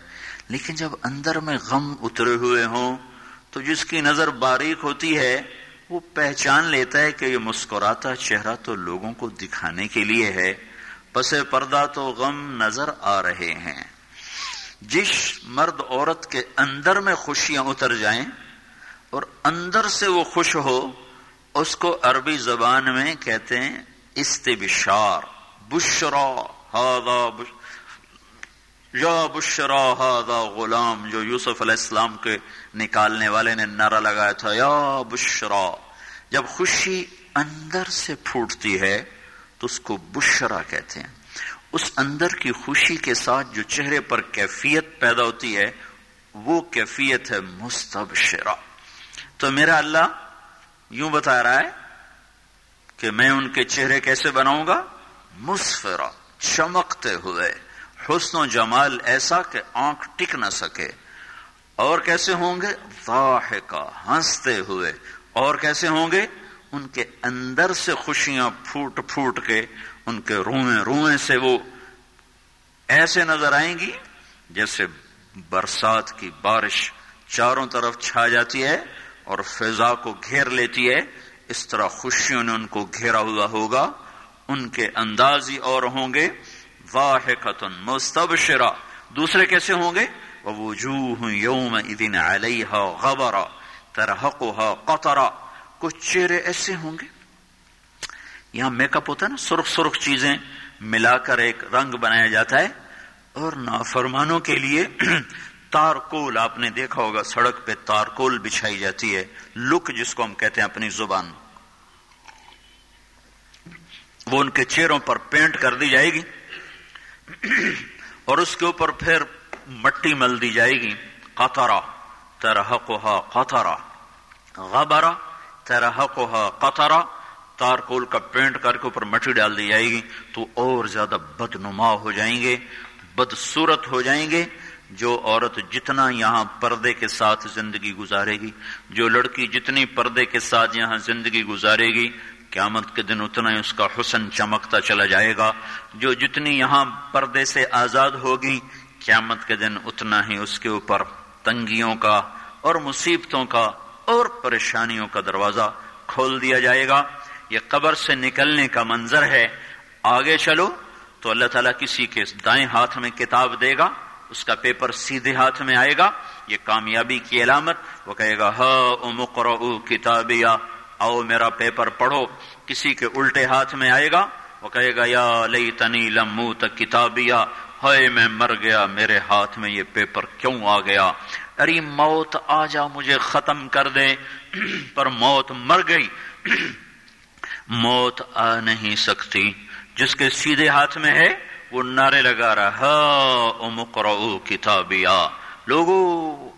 لیکن جب اندر میں غم اترے ہوئے ہوں، تو جس کی نظر باریک ہوتی ہے وہ پہچان لیتا ہے کہ یہ مسکراتا چہرہ تو لوگوں کو دکھانے کے لیے ہے۔ پس پردہ تو غم نظر آ رہے ہیں۔ جس مرد عورت کے اندر میں خوشیاں اتر جائیں اور اندر سے وہ خوش ہو، اس کو عربی زبان میں کہتے ہیں استبشار، بشرا ہادا یا بشرا ہادا غلام، جو یوسف علیہ السلام کے نکالنے والے نے نعرہ لگایا تھا، یا بشرا، جب خوشی اندر سے پھوٹتی ہے تو اس کو بشرا کہتے ہیں۔ اس اندر کی خوشی کے ساتھ جو چہرے پر کیفیت پیدا ہوتی ہے، وہ کیفیت ہے مستبشرا۔ تو میرا اللہ یوں بتا رہا ہے کہ میں ان کے چہرے کیسے بناؤں گا؟ مسفرا چمکتے ہوئے۔ حسن و جمال ایسا کہ آنکھ ٹک نہ سکے۔ اور کیسے ہوں گے؟ واہ کا ہنستے ہوئے۔ اور کیسے ہوں گے؟ ان کے اندر سے خوشیاں پھوٹ پھوٹ کے، ان کے روئیں روئیں سے وہ ایسے نظر آئیں گی جیسے برسات کی بارش چاروں طرف چھا جاتی ہے اور فضا کو گھیر لیتی ہے۔ اس طرح خوشیوں نے ان کو گھیرا ہوا ہوگا۔ ان کے اندازی اور ہوں گے۔ واہ خطن مستبشرا دوسرے کیسے ہوں گے؟ وجوہ یوم ادن علیہ غبرا ترحقها قطرا۔ کچھ چہرے ایسے ہوں گے؟ یہاں میک اپ ہوتا ہے نا، سرخ سرخ چیزیں ملا کر ایک رنگ بنایا جاتا ہے۔ اور نافرمانوں کے لیے [clears throat] تارکول، آپ نے دیکھا ہوگا، سڑک پہ تارکول بچھائی جاتی ہے۔ لک جس کو ہم کہتے ہیں اپنی زبان۔ وہ ان کے چہروں پر پینٹ کر دی جائے گی۔ اور اس کے اوپر پھر مٹی مل دی جائے گی قطرا ترحقها قطرا غبرا ترحقها قطرا تارکول کا پینٹ کر کے اوپر مٹی ڈال دی جائے گی تو اور زیادہ بدنما ہو جائیں گے، بدصورت ہو جائیں گے۔ جو عورت جتنا یہاں پردے کے ساتھ زندگی گزارے گی، جو لڑکی جتنی پردے کے ساتھ یہاں زندگی گزارے گی قیامت کے دن اتنا ہی اس کا حسن چمکتا چلا جائے گا، جو جتنی یہاں پردے سے آزاد ہوگی، قیامت کے دن اتنا ہی اس کے اوپر تنگیوں کا اور مصیبتوں کا اور پریشانیوں کا دروازہ کھول دیا جائے گا۔ یہ قبر سے نکلنے کا منظر ہے۔ آگے چلو تو اللہ تعالیٰ کسی کے دائیں ہاتھ میں کتاب دے گا، اس کا پیپر سیدھے ہاتھ میں آئے گا۔ یہ کامیابی کی علامت، وہ کہے گا ہا کتابیا آؤ میرا پیپر پڑھو، کسی کے الٹے ہاتھ میں آئے گا، وہ کہے گا، یا لئی تنی لمو کتابیا، ہائے میں مر گیا، میرے ہاتھ میں یہ پیپر کیوں آ گیا؟ ارے موت آ جا مجھے ختم کر دے [clears throat] پر موت مر گئی۔ [clears throat] موت آ نہیں سکتی۔ جس کے سیدھے ہاتھ میں ہے، وہ نعرے لگا رہا ہا کتابیا۔ لوگو،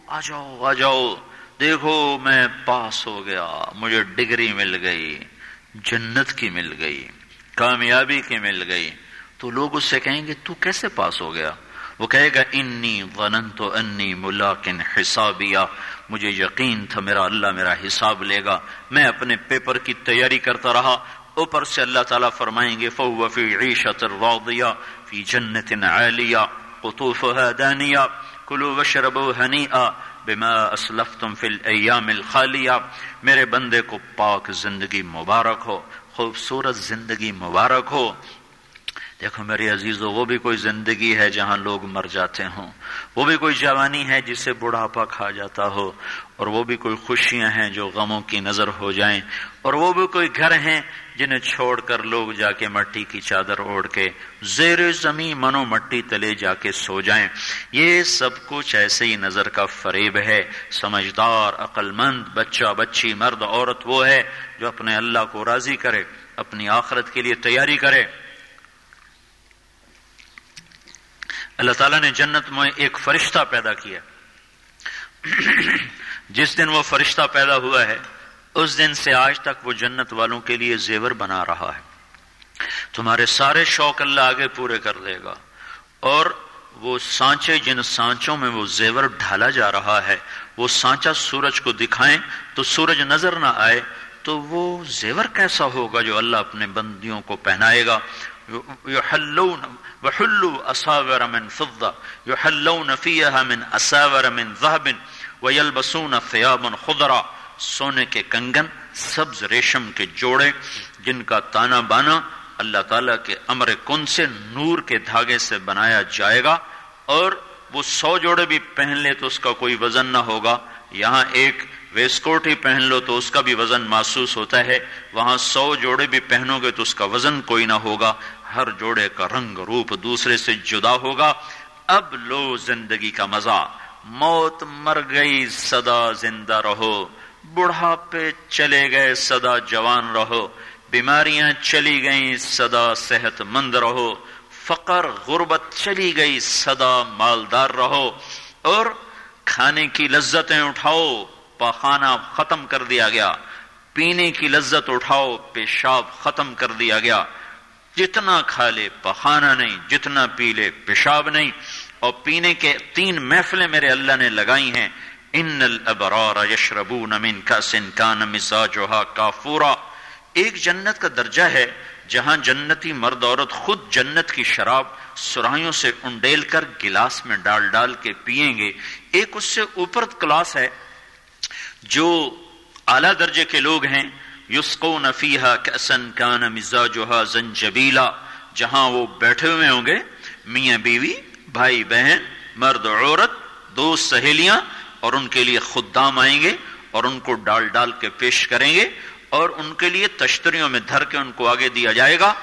آ جاؤ آ جاؤ۔ دیکھو میں پاس ہو گیا، مجھے ڈگری مل گئی، جنت کی مل گئی، کامیابی کی مل گئی۔ تو لوگ اس سے کہیں گے، تو کیسے پاس ہو گیا؟ وہ کہے گا، انی ظننت انی ملاقن حسابیا۔ مجھے یقین تھا، میرا اللہ میرا حساب لے گا۔ میں اپنے پیپر کی تیاری کرتا رہا۔ اوپر سے اللہ تعالیٰ فرمائیں گے فو فی عیشت الراضیہ فی جنت عالیہ قطوفها دانیہ، کلو وشربو ہنیئا بما اسلفتم فی الایام الخالیہ، میرے بندے کو پاک زندگی مبارک ہو، خوبصورت زندگی مبارک ہو۔ دیکھو میری عزیزو وہ بھی کوئی زندگی ہے جہاں لوگ مر جاتے ہوں۔ وہ بھی کوئی جوانی ہے جسے بڑھاپا کھا جاتا ہو، اور وہ بھی کوئی خوشیاں ہیں جو غموں کی نظر ہو جائیں۔ اور وہ بھی کوئی گھر ہیں جنہیں چھوڑ کر لوگ جا کے مٹی کی چادر اوڑھ کے زیر زمین منو مٹی تلے جا کے سو جائیں۔ یہ سب کچھ ایسے ہی نظر کا فریب ہے۔ سمجھدار عقل مند بچہ، بچی، مرد، عورت وہ ہے جو اپنے اللہ کو راضی کرے، اپنی آخرت کے لیے تیاری کرے۔ اللہ تعالیٰ نے جنت میں ایک فرشتہ پیدا کیا۔ جس دن وہ فرشتہ پیدا ہوا ہے، اس دن سے آج تک وہ جنت والوں کے لیے زیور بنا رہا ہے۔ تمہارے سارے شوق اللہ آگے پورے کر دے گا۔ اور وہ سانچے، جن سانچوں میں وہ زیور ڈھالا جا رہا ہے، وہ سانچا سورج کو دکھائیں تو سورج نظر نہ آئے تو وہ زیور کیسا ہوگا جو اللہ اپنے بندیوں کو پہنائے گا؟ يحلون وحلوا أساور من فضة، يحلون فيها من أساور من ذهب، ويلبسون ثيابا خضرا، سونے کے کنگن، سبز ریشم کے جوڑے، جن کا تانا بانا اللہ تعالیٰ کے امر کن سے نور کے دھاگے سے بنایا جائے گا، اور وہ سو جوڑے بھی پہن لے تو اس کا کوئی وزن نہ ہوگا۔ یہاں ایک ویسکوٹ ہی پہن لو تو اس کا بھی وزن محسوس ہوتا ہے، وہاں سو جوڑے بھی پہنو گے تو اس کا وزن کوئی نہ ہوگا۔ ہر جوڑے کا رنگ روپ دوسرے سے جدا ہوگا۔ اب لو زندگی کا مزہ۔ موت مر گئی، صدا زندہ رہو۔ بڑھاپے چلے گئے، صدا جوان رہو۔ بیماریاں چلی گئیں، صدا صحت مند رہو۔ فقر، غربت چلی گئی، صدا مالدار رہو۔ اور کھانے کی لذتیں اٹھاؤ۔ پاخانہ ختم کر دیا گیا۔ پینے کی لذت اٹھاؤ۔ پیشاب ختم کر دیا گیا۔ جتنا کھا لے پخانا نہیں، جتنا پی لے پیشاب نہیں، اور پینے کے تین محفلیں میرے اللہ نے لگائی ہیں۔ ان الابرار یشربون من کاسن کان مزاجها کافورا۔ ایک جنت کا درجہ ہے جہاں جنتی مرد عورت خود جنت کی شراب سرائیوں سے انڈیل کر گلاس میں ڈال ڈال کے پیئیں گے۔ ایک اس سے اوپر کلاس ہے جو اعلی درجے کے لوگ ہیں۔ یسقون فیہا کأسن کان مزاجها زنجبیلا، جہاں وہ بیٹھے ہوئے ہوں گے، میاں بیوی، بھائی بہن، مرد عورت دوست سہیلیاں، اور ان کے لیے خدام آئیں گے، اور ان کو ڈال ڈال کے پیش کریں گے، اور ان کے لیے تشتریوں میں دھر کے ان کو آگے دیا جائے گا۔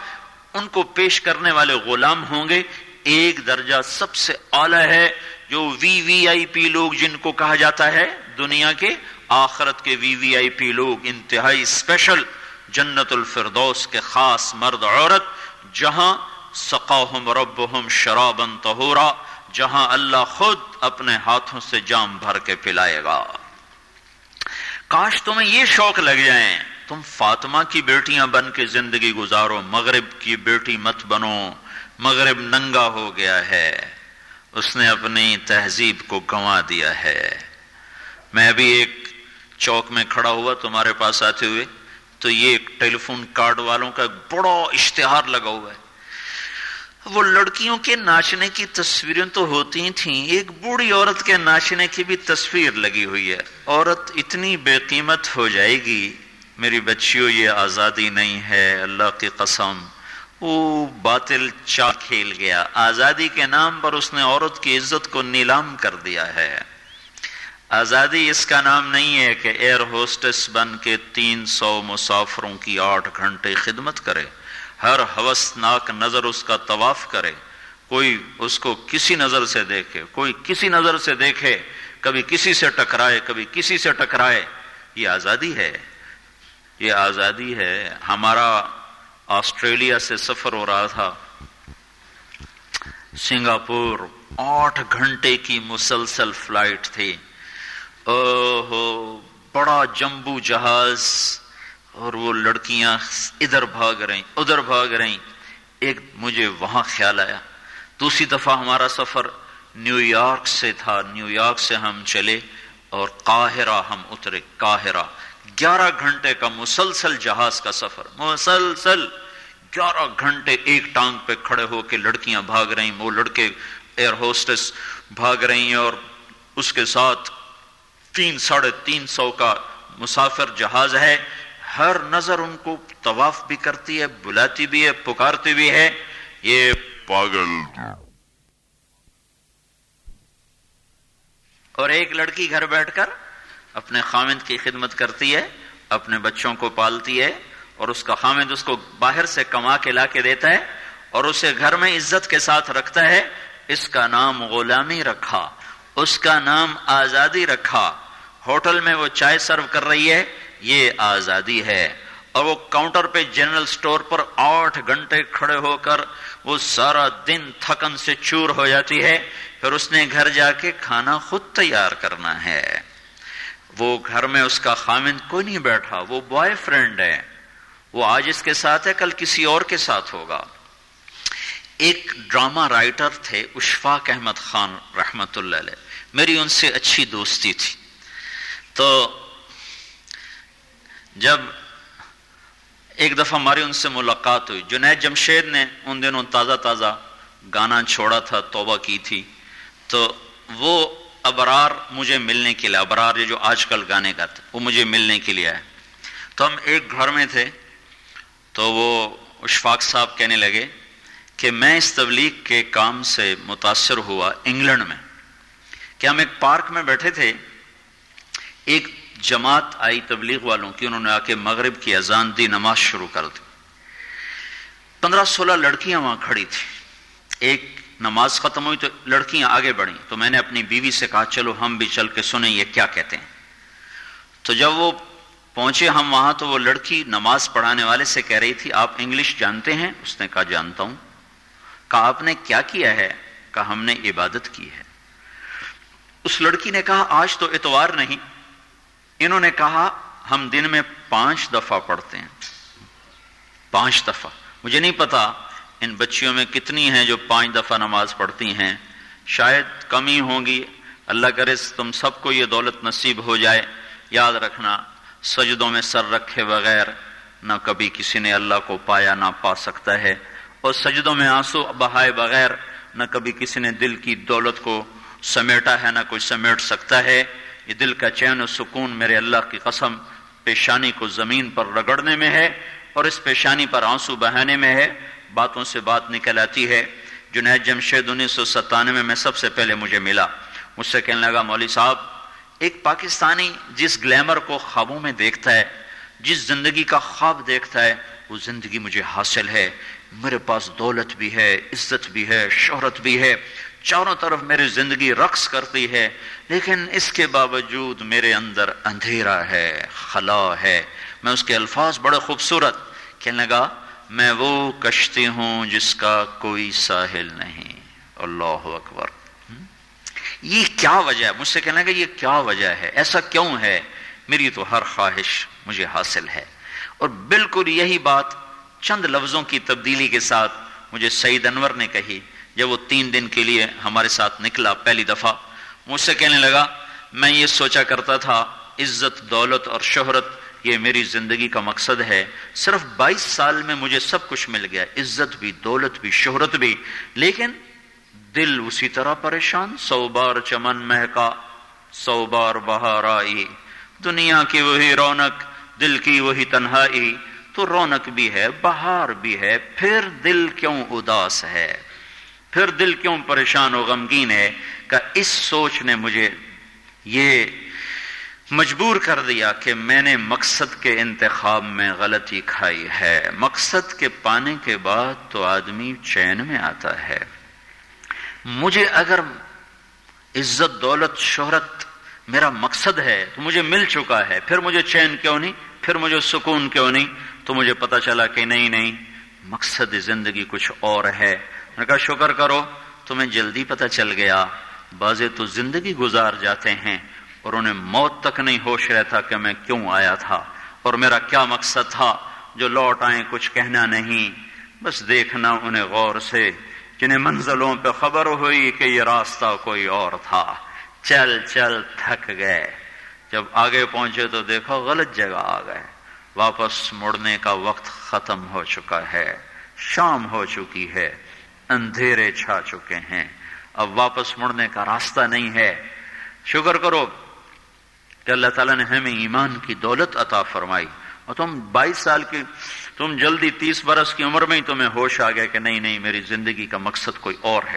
ان کو پیش کرنے والے غلام ہوں گے۔ ایک درجہ سب سے اعلی ہے، جو وی وی آئی پی لوگ جن کو کہا جاتا ہے دنیا کے آخرت کے وی وی آئی پی لوگ انتہائی اسپیشل جنت الفردوس کے خاص مرد عورت، جہاں سقاہم ربہم شرابا طہورا، جہاں اللہ خود اپنے ہاتھوں سے جام بھر کے پلائے گا۔ کاش تمہیں یہ شوق لگ جائیں تم فاطمہ کی بیٹیاں بن کے زندگی گزارو، مغرب کی بیٹی مت بنو، مغرب ننگا ہو گیا ہے، اس نے اپنی تہذیب کو گنوا دیا ہے۔ میں ابھی ایک چوک میں کھڑا ہوا تمہارے پاس آتے ہوئے، تو یہ ٹیلی فون کارڈ والوں کا بڑا اشتہار لگا ہوا ہے۔ وہ لڑکیوں کے ناچنے کی تصویریں تو ہوتی تھیں، ایک بوڑھی عورت کے ناچنے کی بھی تصویر لگی ہوئی ہے۔ عورت اتنی بے قیمت ہو جائے گی، میری بچیوں یہ آزادی نہیں ہے، اللہ کی قسم۔ وہ باطل چا کھیل گیا۔ آزادی کے نام پر اس نے عورت کی عزت کو نیلام کر دیا ہے۔ آزادی اس کا نام نہیں ہے کہ ایئر ہوسٹس بن کے تین سو مسافروں کی آٹھ گھنٹے خدمت کرے، ہر ناک نظر اس کا طواف کرے۔ کوئی اس کو کسی نظر سے دیکھے، کوئی کسی نظر سے دیکھے، کبھی کسی سے ٹکرائے، کبھی کسی سے ٹکرائے۔ یہ آزادی ہے۔ یہ آزادی ہے۔ ہمارا آسٹریلیا سے سفر ہو رہا تھا۔ سنگاپور، آٹھ گھنٹے کی مسلسل فلائٹ تھی۔ بڑا جمبو جہاز اور وہ لڑکیاں ادھر بھاگ رہی ادھر بھاگ رہی ایک مجھے وہاں خیال آیا۔ دوسری دفعہ ہمارا سفر نیو یارک سے تھا۔ نیو یارک سے ہم چلے اور قاہرہ ہم اترے، قاہرہ۔ گیارہ گھنٹے کا مسلسل جہاز کا سفر۔ مسلسل گیارہ گھنٹے ایک ٹانگ پہ کھڑے ہو کے لڑکیاں بھاگ رہی وہ لڑکے ایئر ہوسٹس بھاگ رہی ہیں اور اس کے ساتھ تین ساڑھے تین سو کا مسافر جہاز ہے۔ ہر نظر ان کو طواف بھی کرتی ہے، بلاتی بھی ہے، پکارتی بھی ہے۔ یہ پاگل۔ اور ایک لڑکی گھر بیٹھ کر اپنے خامند کی خدمت کرتی ہے، اپنے بچوں کو پالتی ہے اور اس کا خامند اس کو باہر سے کما کے لا کے دیتا ہے اور اسے گھر میں عزت کے ساتھ رکھتا ہے۔ اس کا نام غلامی رکھا، اس کا نام آزادی رکھا۔ ہوٹل میں وہ چائے سرو کر رہی ہے، یہ آزادی ہے۔ اور وہ کاؤنٹر پہ جنرل سٹور پر آٹھ گھنٹے کھڑے ہو کر وہ سارا دن تھکن سے چور ہو جاتی ہے۔ پھر اس نے گھر جا کے کھانا خود تیار کرنا ہے۔ وہ گھر میں اس کا خامند کوئی نہیں بیٹھا، وہ بوائے فرینڈ ہے۔ وہ آج اس کے ساتھ ہے، کل کسی اور کے ساتھ ہوگا۔ ایک ڈرامہ رائٹر تھے، اشفاق احمد خان رحمت اللہ علیہ۔ میری ان سے اچھی دوستی تھی۔ تو جب ایک دفعہ ہماری ان سے ملاقات ہوئی، جنید جمشید نے ان دنوں تازہ تازہ گانا چھوڑا تھا، توبہ کی تھی۔ تو وہ ابرار مجھے ملنے کے لیے، ابرار یہ جو آج کل گانے گاتے وہ مجھے ملنے کے لیے آئے۔ تو ہم ایک گھر میں تھے، تو وہ اشفاق صاحب کہنے لگے کہ میں اس تبلیغ کے کام سے متاثر ہوا انگلینڈ میں۔ کہ ہم ایک پارک میں بیٹھے تھے؟ ایک جماعت آئی تبلیغ والوں کی، انہوں نے آ کے مغرب کی اذان دی، نماز شروع کر دی۔ پندرہ سولہ لڑکیاں وہاں کھڑی تھی ایک نماز ختم ہوئی تو لڑکیاں آگے بڑھیں۔ تو میں نے اپنی بیوی سے کہا، چلو ہم بھی چل کے سنیں یہ کیا کہتے ہیں۔ تو جب وہ پہنچے ہم وہاں، تو وہ لڑکی نماز پڑھانے والے سے کہہ رہی تھی، آپ انگلش جانتے ہیں؟ اس نے کہا، جانتا ہوں۔ کہا، آپ نے کیا کیا ہے؟ کہا، ہم نے عبادت کی ہے۔ اس لڑکی نے کہا، آج تو اتوار نہیں انہوں نے کہا، ہم دن میں پانچ دفعہ پڑھتے ہیں۔ پانچ دفعہ۔ مجھے نہیں پتا ان بچیوں میں کتنی ہیں جو پانچ دفعہ نماز پڑھتی ہیں۔ شاید کمی ہوں گی۔ اللہ کرے تم سب کو یہ دولت نصیب ہو جائے۔ یاد رکھنا، سجدوں میں سر رکھے بغیر نہ کبھی کسی نے اللہ کو پایا نہ پا سکتا ہے۔ اور سجدوں میں آنسو بہائے بغیر نہ کبھی کسی نے دل کی دولت کو سمیٹا ہے نہ کوئی سمیٹ سکتا ہے۔ یہ دل کا چین و سکون میرے اللہ کی قسم پیشانی کو زمین پر رگڑنے میں ہے اور اس پیشانی پر آنسو بہانے میں ہے، باتوں سے بات نکل آتی ہے۔ جنید جمشید انیس سو ستانوے میں سب سے پہلے مجھے ملا۔ مجھ سے کہنے لگا، مولوی صاحب، ایک پاکستانی جس گلیمر کو خوابوں میں دیکھتا ہے، جس زندگی کا خواب دیکھتا ہے، وہ زندگی مجھے حاصل ہے۔ میرے پاس دولت بھی ہے، عزت بھی ہے، شہرت بھی ہے۔ چاروں طرف میری زندگی رقص کرتی ہے، لیکن اس کے باوجود میرے اندر اندھیرا ہے، خلا ہے۔ میں اس کے الفاظ بڑے خوبصورت کہنے لگا، میں وہ کشتی ہوں جس کا کوئی ساحل نہیں۔ اللہ اکبر۔ یہ کیا وجہ ہے؟ مجھ سے کہنے لگا، یہ کیا وجہ ہے؟ ایسا کیوں ہے؟ میری تو ہر خواہش مجھے حاصل ہے۔ اور بالکل یہی بات چند لفظوں کی تبدیلی کے ساتھ مجھے سعید انور نے کہی۔ جب وہ تین دن کے لیے ہمارے ساتھ نکلا پہلی دفعہ، مجھ سے کہنے لگا، میں یہ سوچا کرتا تھا، عزت، دولت اور شہرت، یہ میری زندگی کا مقصد ہے۔ صرف بائیس سال میں مجھے سب کچھ مل گیا، عزت بھی، دولت بھی، شہرت بھی۔ لیکن دل اسی طرح پریشان، سو بار چمن مہکا، سو بار بہار آئی۔ دنیا کی وہی رونق، دل کی وہی تنہائی۔ تو رونق بھی ہے، بہار بھی ہے، پھر دل کیوں اداس ہے؟ پھر دل کیوں پریشان و غمگین ہے کہ اس سوچ نے مجھے یہ مجبور کر دیا کہ میں نے مقصد کے انتخاب میں غلطی کھائی ہے۔ مقصد کے پانے کے بعد تو آدمی چین میں آتا ہے۔ مجھے اگر عزت، دولت، شہرت میرا مقصد ہے تو مجھے مل چکا ہے۔ پھر مجھے چین کیوں نہیں؟ پھر مجھے سکون کیوں نہیں؟ تو مجھے پتا چلا کہ نہیں نہیں۔ مقصد زندگی کچھ اور ہے۔ نے کہا، شکر کرو، تمہیں جلدی پتہ چل گیا بازے تو زندگی گزار جاتے ہیں اور انہیں موت تک نہیں ہوش رہتا کہ میں کیوں آیا تھا اور میرا کیا مقصد تھا، جو لوٹ آئیں کچھ کہنا نہیں۔ بس دیکھنا انہیں غور سے، جنہیں منزلوں پہ خبر ہوئی کہ یہ راستہ کوئی اور تھا۔ چل چل، تھک گئے۔ جب آگے پہنچے تو دیکھو غلط جگہ آ گئے۔ واپس مڑنے کا وقت ختم ہو چکا ہے، شام ہو چکی ہے۔ اندھیرے چھا چکے ہیں۔ اب واپس مڑنے کا راستہ نہیں ہے۔ شکر کرو کہ اللہ تعالیٰ نے ہمیں ایمان کی دولت عطا فرمائی۔ اور تم بائیس سال کی، تم جلدی تیس برس کی عمر میں ہی تمہیں ہوش آ گیا کہ نہیں نہیں، میری زندگی کا مقصد کوئی اور ہے۔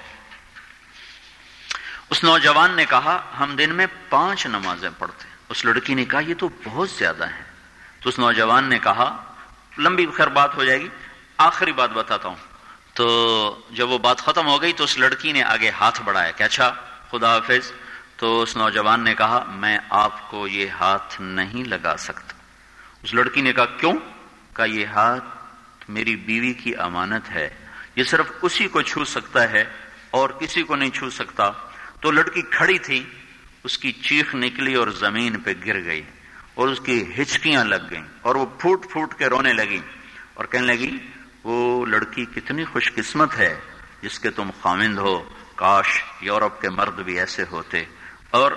اس نوجوان نے کہا، ہم دن میں پانچ نمازیں پڑھتے اس لڑکی نے کہا، یہ تو بہت زیادہ ہے۔ تو اس نوجوان نے کہا، لمبی خیر بات ہو جائے گی۔ آخری بات بتاتا ہوں۔ تو جب وہ بات ختم ہو گئی تو اس لڑکی نے آگے ہاتھ بڑھایا کہ اچھا؟ خدا حافظ۔ تو اس نوجوان نے کہا، میں آپ کو یہ ہاتھ نہیں لگا سکتا۔ اس لڑکی نے کہا، کیوں؟ کہ یہ ہاتھ میری بیوی کی امانت ہے۔ یہ صرف اسی کو چھو سکتا ہے اور کسی کو نہیں چھو سکتا۔ تو لڑکی کھڑی تھی، اس کی چیخ نکلی اور زمین پہ گر گئی اور اس کی ہچکیاں لگ گئیں اور وہ پھوٹ پھوٹ کے رونے لگی اور کہنے لگی وہ لڑکی کتنی خوش قسمت ہے، جس کے تم خامند ہو۔ کاش یورپ کے مرد بھی ایسے ہوتے۔ اور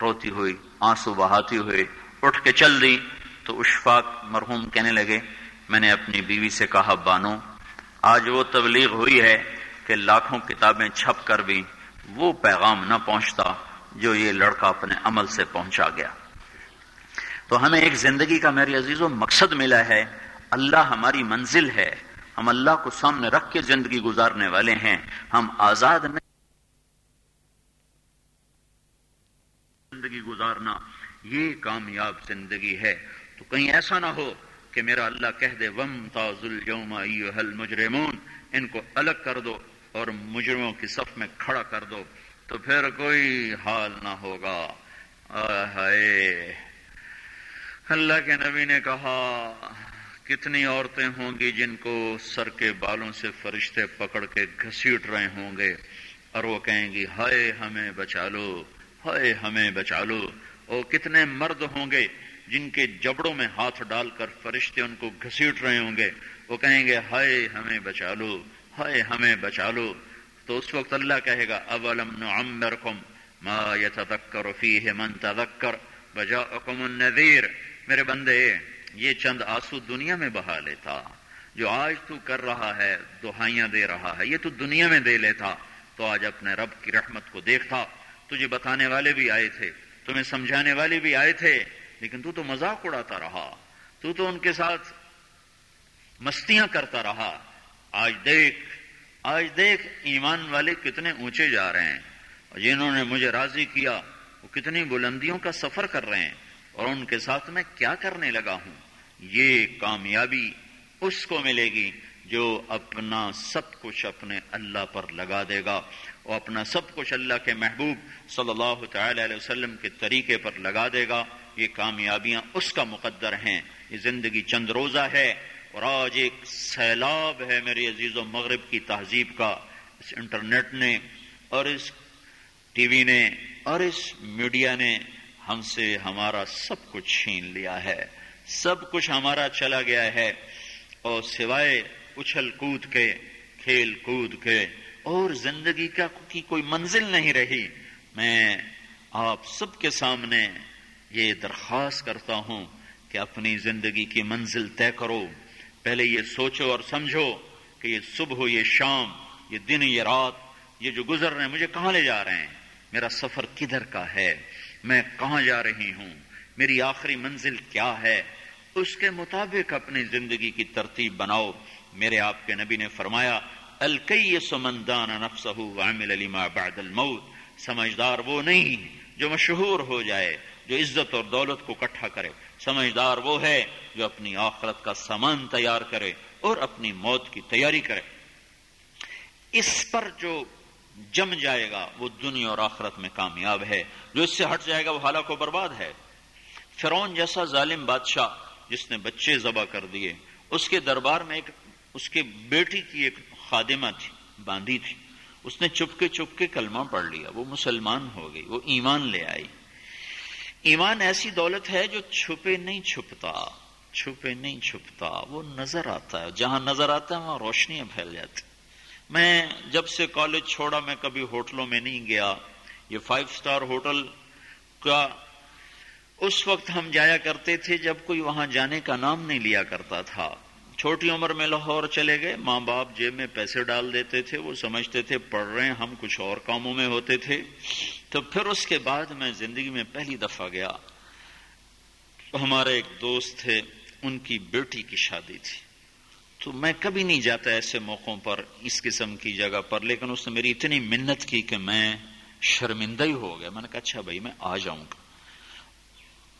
روتی ہوئی، آنسو بہاتی ہوئی، اٹھ کے چل دی۔ تو اشفاق مرحوم کہنے لگے، میں نے اپنی بیوی سے کہا، بانو، آج وہ تبلیغ ہوئی ہے کہ لاکھوں کتابیں چھپ کر بھی وہ پیغام نہ پہنچتا جو یہ لڑکا اپنے عمل سے پہنچا گیا۔ تو ہمیں ایک زندگی کا میری عزیز و مقصد ملا ہے اللہ ہماری منزل ہے۔ ہم اللہ کو سامنے رکھ کے زندگی گزارنے والے ہیں۔ ہم آزاد نہیں۔ زندگی گزارنا یہ کامیاب زندگی ہے۔ تو کہیں ایسا نہ ہو کہ میرا اللہ کہہ دے، وم تاز مجرمون ان کو الگ کر دو اور مجرموں کی صف میں کھڑا کر دو۔ تو پھر کوئی حال نہ ہوگا۔ اللہ کے نبی نے کہا کتنی عورتیں ہوں گی جن کو سر کے بالوں سے فرشتے پکڑ کے گھسیٹ رہے ہوں گے اور وہ کہیں گی، ہائے ہمیں بچا لو، ہائے ہمیں بچا لو۔ اور کتنے مرد ہوں گے جن کے جبڑوں میں ہاتھ ڈال کر فرشتے ان کو گھسیٹ رہے ہوں گے۔ وہ کہیں گے، ہائے ہمیں بچا لو، ہائے ہمیں بچا لو۔ تو اس وقت اللہ کہے گا، اولم نعمرکم ما یتذکر فیہ من تذکر بجاءکم النذیر۔ میرے بندے یہ چند آسو دنیا میں بہا لیتا۔ جو آج تو کر رہا ہے، دہائیاں دے رہا ہے۔ یہ تو دنیا میں دے لیتا۔ تو آج اپنے رب کی رحمت کو دیکھتا۔ تجھے بتانے والے بھی آئے تھے۔ تمہیں سمجھانے والے بھی آئے تھے۔ لیکن تو تو مذاق اڑاتا رہا۔ تو تو ان کے ساتھ مستیاں کرتا رہا۔ آج دیکھ آج دیکھ ایمان والے کتنے اونچے جا رہے ہیں۔ اور جنہوں نے مجھے راضی کیا، وہ کتنی بلندیوں کا سفر کر رہے ہیں۔ اور ان کے ساتھ میں کیا کرنے لگا ہوں؟ یہ کامیابی اس کو ملے گی جو اپنا سب کچھ اپنے اللہ پر لگا دے گا اور اپنا سب کچھ اللہ کے محبوب صلی اللہ تعالی علیہ وسلم کے طریقے پر لگا دے گا۔ یہ کامیابیاں اس کا مقدر ہیں۔ یہ زندگی چند روزہ ہے اور آج ایک سیلاب ہے میری عزیز و مغرب کی تہذیب کا۔ اس انٹرنیٹ نے اور اس ٹی وی نے اور اس میڈیا نے ہم سے ہمارا سب کچھ چھین لیا ہے، سب کچھ ہمارا چلا گیا ہے۔ اور سوائے اچھل کود کے، کھیل کود کے، اور زندگی کا کی کوئی منزل نہیں رہی، میں آپ سب کے سامنے یہ درخواست کرتا ہوں کہ اپنی زندگی کی منزل طے کرو۔ پہلے یہ سوچو اور سمجھو کہ یہ صبح، یہ شام، یہ دن، یہ رات، یہ جو گزر رہے ہیں، مجھے کہاں لے جا رہے ہیں؟ میرا سفر کدھر کا ہے؟ میں کہاں جا رہی ہوں؟ میری آخری منزل کیا ہے؟ اس کے مطابق اپنی زندگی کی ترتیب بناؤ۔ میرے آپ کے نبی نے فرمایا الکی سمندان وعمل لما بعد الموت۔ سمجھدار وہ نہیں جو مشہور ہو جائے، جو عزت اور دولت کو کٹھا کرے۔ سمجھدار وہ ہے جو اپنی آخرت کا سامان تیار کرے اور اپنی موت کی تیاری کرے۔ اس پر جو جم جائے گا، وہ دنیا اور آخرت میں کامیاب ہے۔ جو اس سے ہٹ جائے گا، وہ حالہ کو برباد ہے۔ فرون جیسا ظالم بادشاہ جس نے بچے ذبح کر دیے، اس کے دربار میں ایک، اس کے بیٹی کی ایک خادمہ تھی، باندھی تھی۔ اس نے چپکے چپکے کلمہ پڑھ لیا، وہ مسلمان ہو گئی، وہ ایمان لے آئی۔ ایمان ایسی دولت ہے جو چھپے نہیں چھپتا، چھپے نہیں چھپتا، وہ نظر آتا ہے۔ جہاں نظر آتا ہے، وہاں روشنیاں پھیل جاتی۔ میں جب سے کالج چھوڑا، میں کبھی ہوٹلوں میں نہیں گیا۔ یہ فائیو سٹار ہوٹل کا اس وقت ہم جایا کرتے تھے جب کوئی وہاں جانے کا نام نہیں لیا کرتا تھا۔ چھوٹی عمر میں لاہور چلے گئے۔ ماں باپ جیب میں پیسے ڈال دیتے تھے، وہ سمجھتے تھے، پڑھ رہے ہیں، ہم کچھ اور کاموں میں ہوتے تھے۔ تو پھر اس کے بعد میں زندگی میں پہلی دفعہ گیا۔ ہمارے ایک دوست تھے، ان کی بیٹی کی شادی تھی۔ تو میں کبھی نہیں جاتا ایسے موقعوں پر اس قسم کی جگہ پر، لیکن اس نے میری اتنی منت کی کہ میں شرمندہ ہی ہو گیا۔ میں نے کہا اچھا بھائی، میں آ جاؤں۔ گا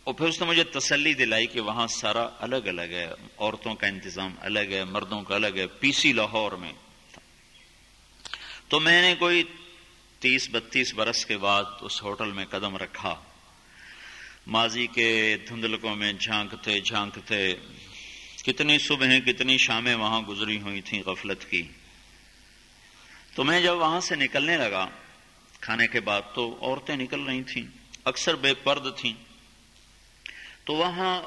اور پھر اس نے مجھے تسلی دلائی کہ وہاں سارا الگ الگ ہے، عورتوں کا انتظام الگ ہے، مردوں کا الگ ہے، پی سی لاہور میں۔ تو میں نے کوئی تیس بتیس برس کے بعد اس ہوٹل میں قدم رکھا۔ ماضی کے دھندلکوں میں جھانکتے جھانکتے کتنی صبح کتنی شامیں وہاں گزری ہوئی تھیں غفلت کی۔ تو میں جب وہاں سے نکلنے لگا کھانے کے بعد تو عورتیں نکل رہی تھیں، اکثر بے پرد تھیں۔ تو وہاں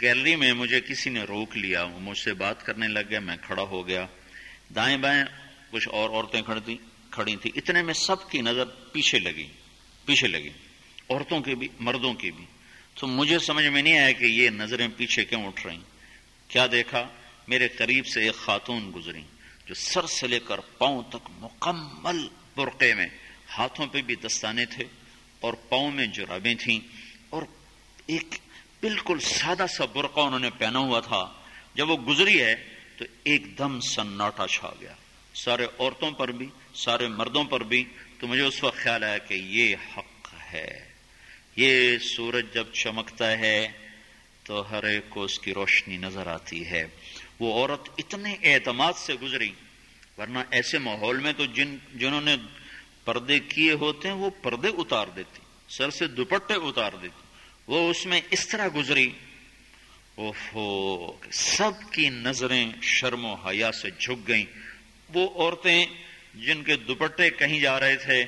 گیلری میں مجھے کسی نے روک لیا مجھ سے بات کرنے لگ گیا میں کھڑا ہو گیا۔ دائیں بائیں کچھ اور عورتیں کھڑی کھڑی تھیں۔ اتنے میں سب کی نظر پیچھے لگی پیچھے لگی۔ عورتوں کی بھی، مردوں کی بھی۔ تو مجھے سمجھ میں نہیں آیا کہ یہ نظریں پیچھے کیوں اٹھ رہی۔ کیا دیکھا؟ میرے قریب سے ایک خاتون گزری جو سر سے لے کر پاؤں تک مکمل برقے میں ہاتھوں پہ بھی دستانے تھے اور پاؤں میں جرابیں تھیں اور ایک بالکل سادہ سا برقع انہوں نے پہنا ہوا تھا۔ جب وہ گزری ہے تو ایک دم سناٹا چھا گیا۔ سارے عورتوں پر بھی، سارے مردوں پر بھی۔ تو مجھے اس وقت خیال آیا کہ یہ حق ہے۔ یہ سورج جب چمکتا ہے تو ہر ایک کو اس کی روشنی نظر آتی ہے۔ وہ عورت اتنے اعتماد سے گزری، ورنہ ایسے ماحول میں تو جن، جنہوں نے پردے کیے ہوتے ہیں، وہ پردے اتار دیتی، سر سے دوپٹے اتار دیتی۔ وہ اس میں اس طرح گزری سب کی نظریں شرم و حیا سے جھک گئیں۔ وہ عورتیں جن کے دوپٹے کہیں جا رہے تھے،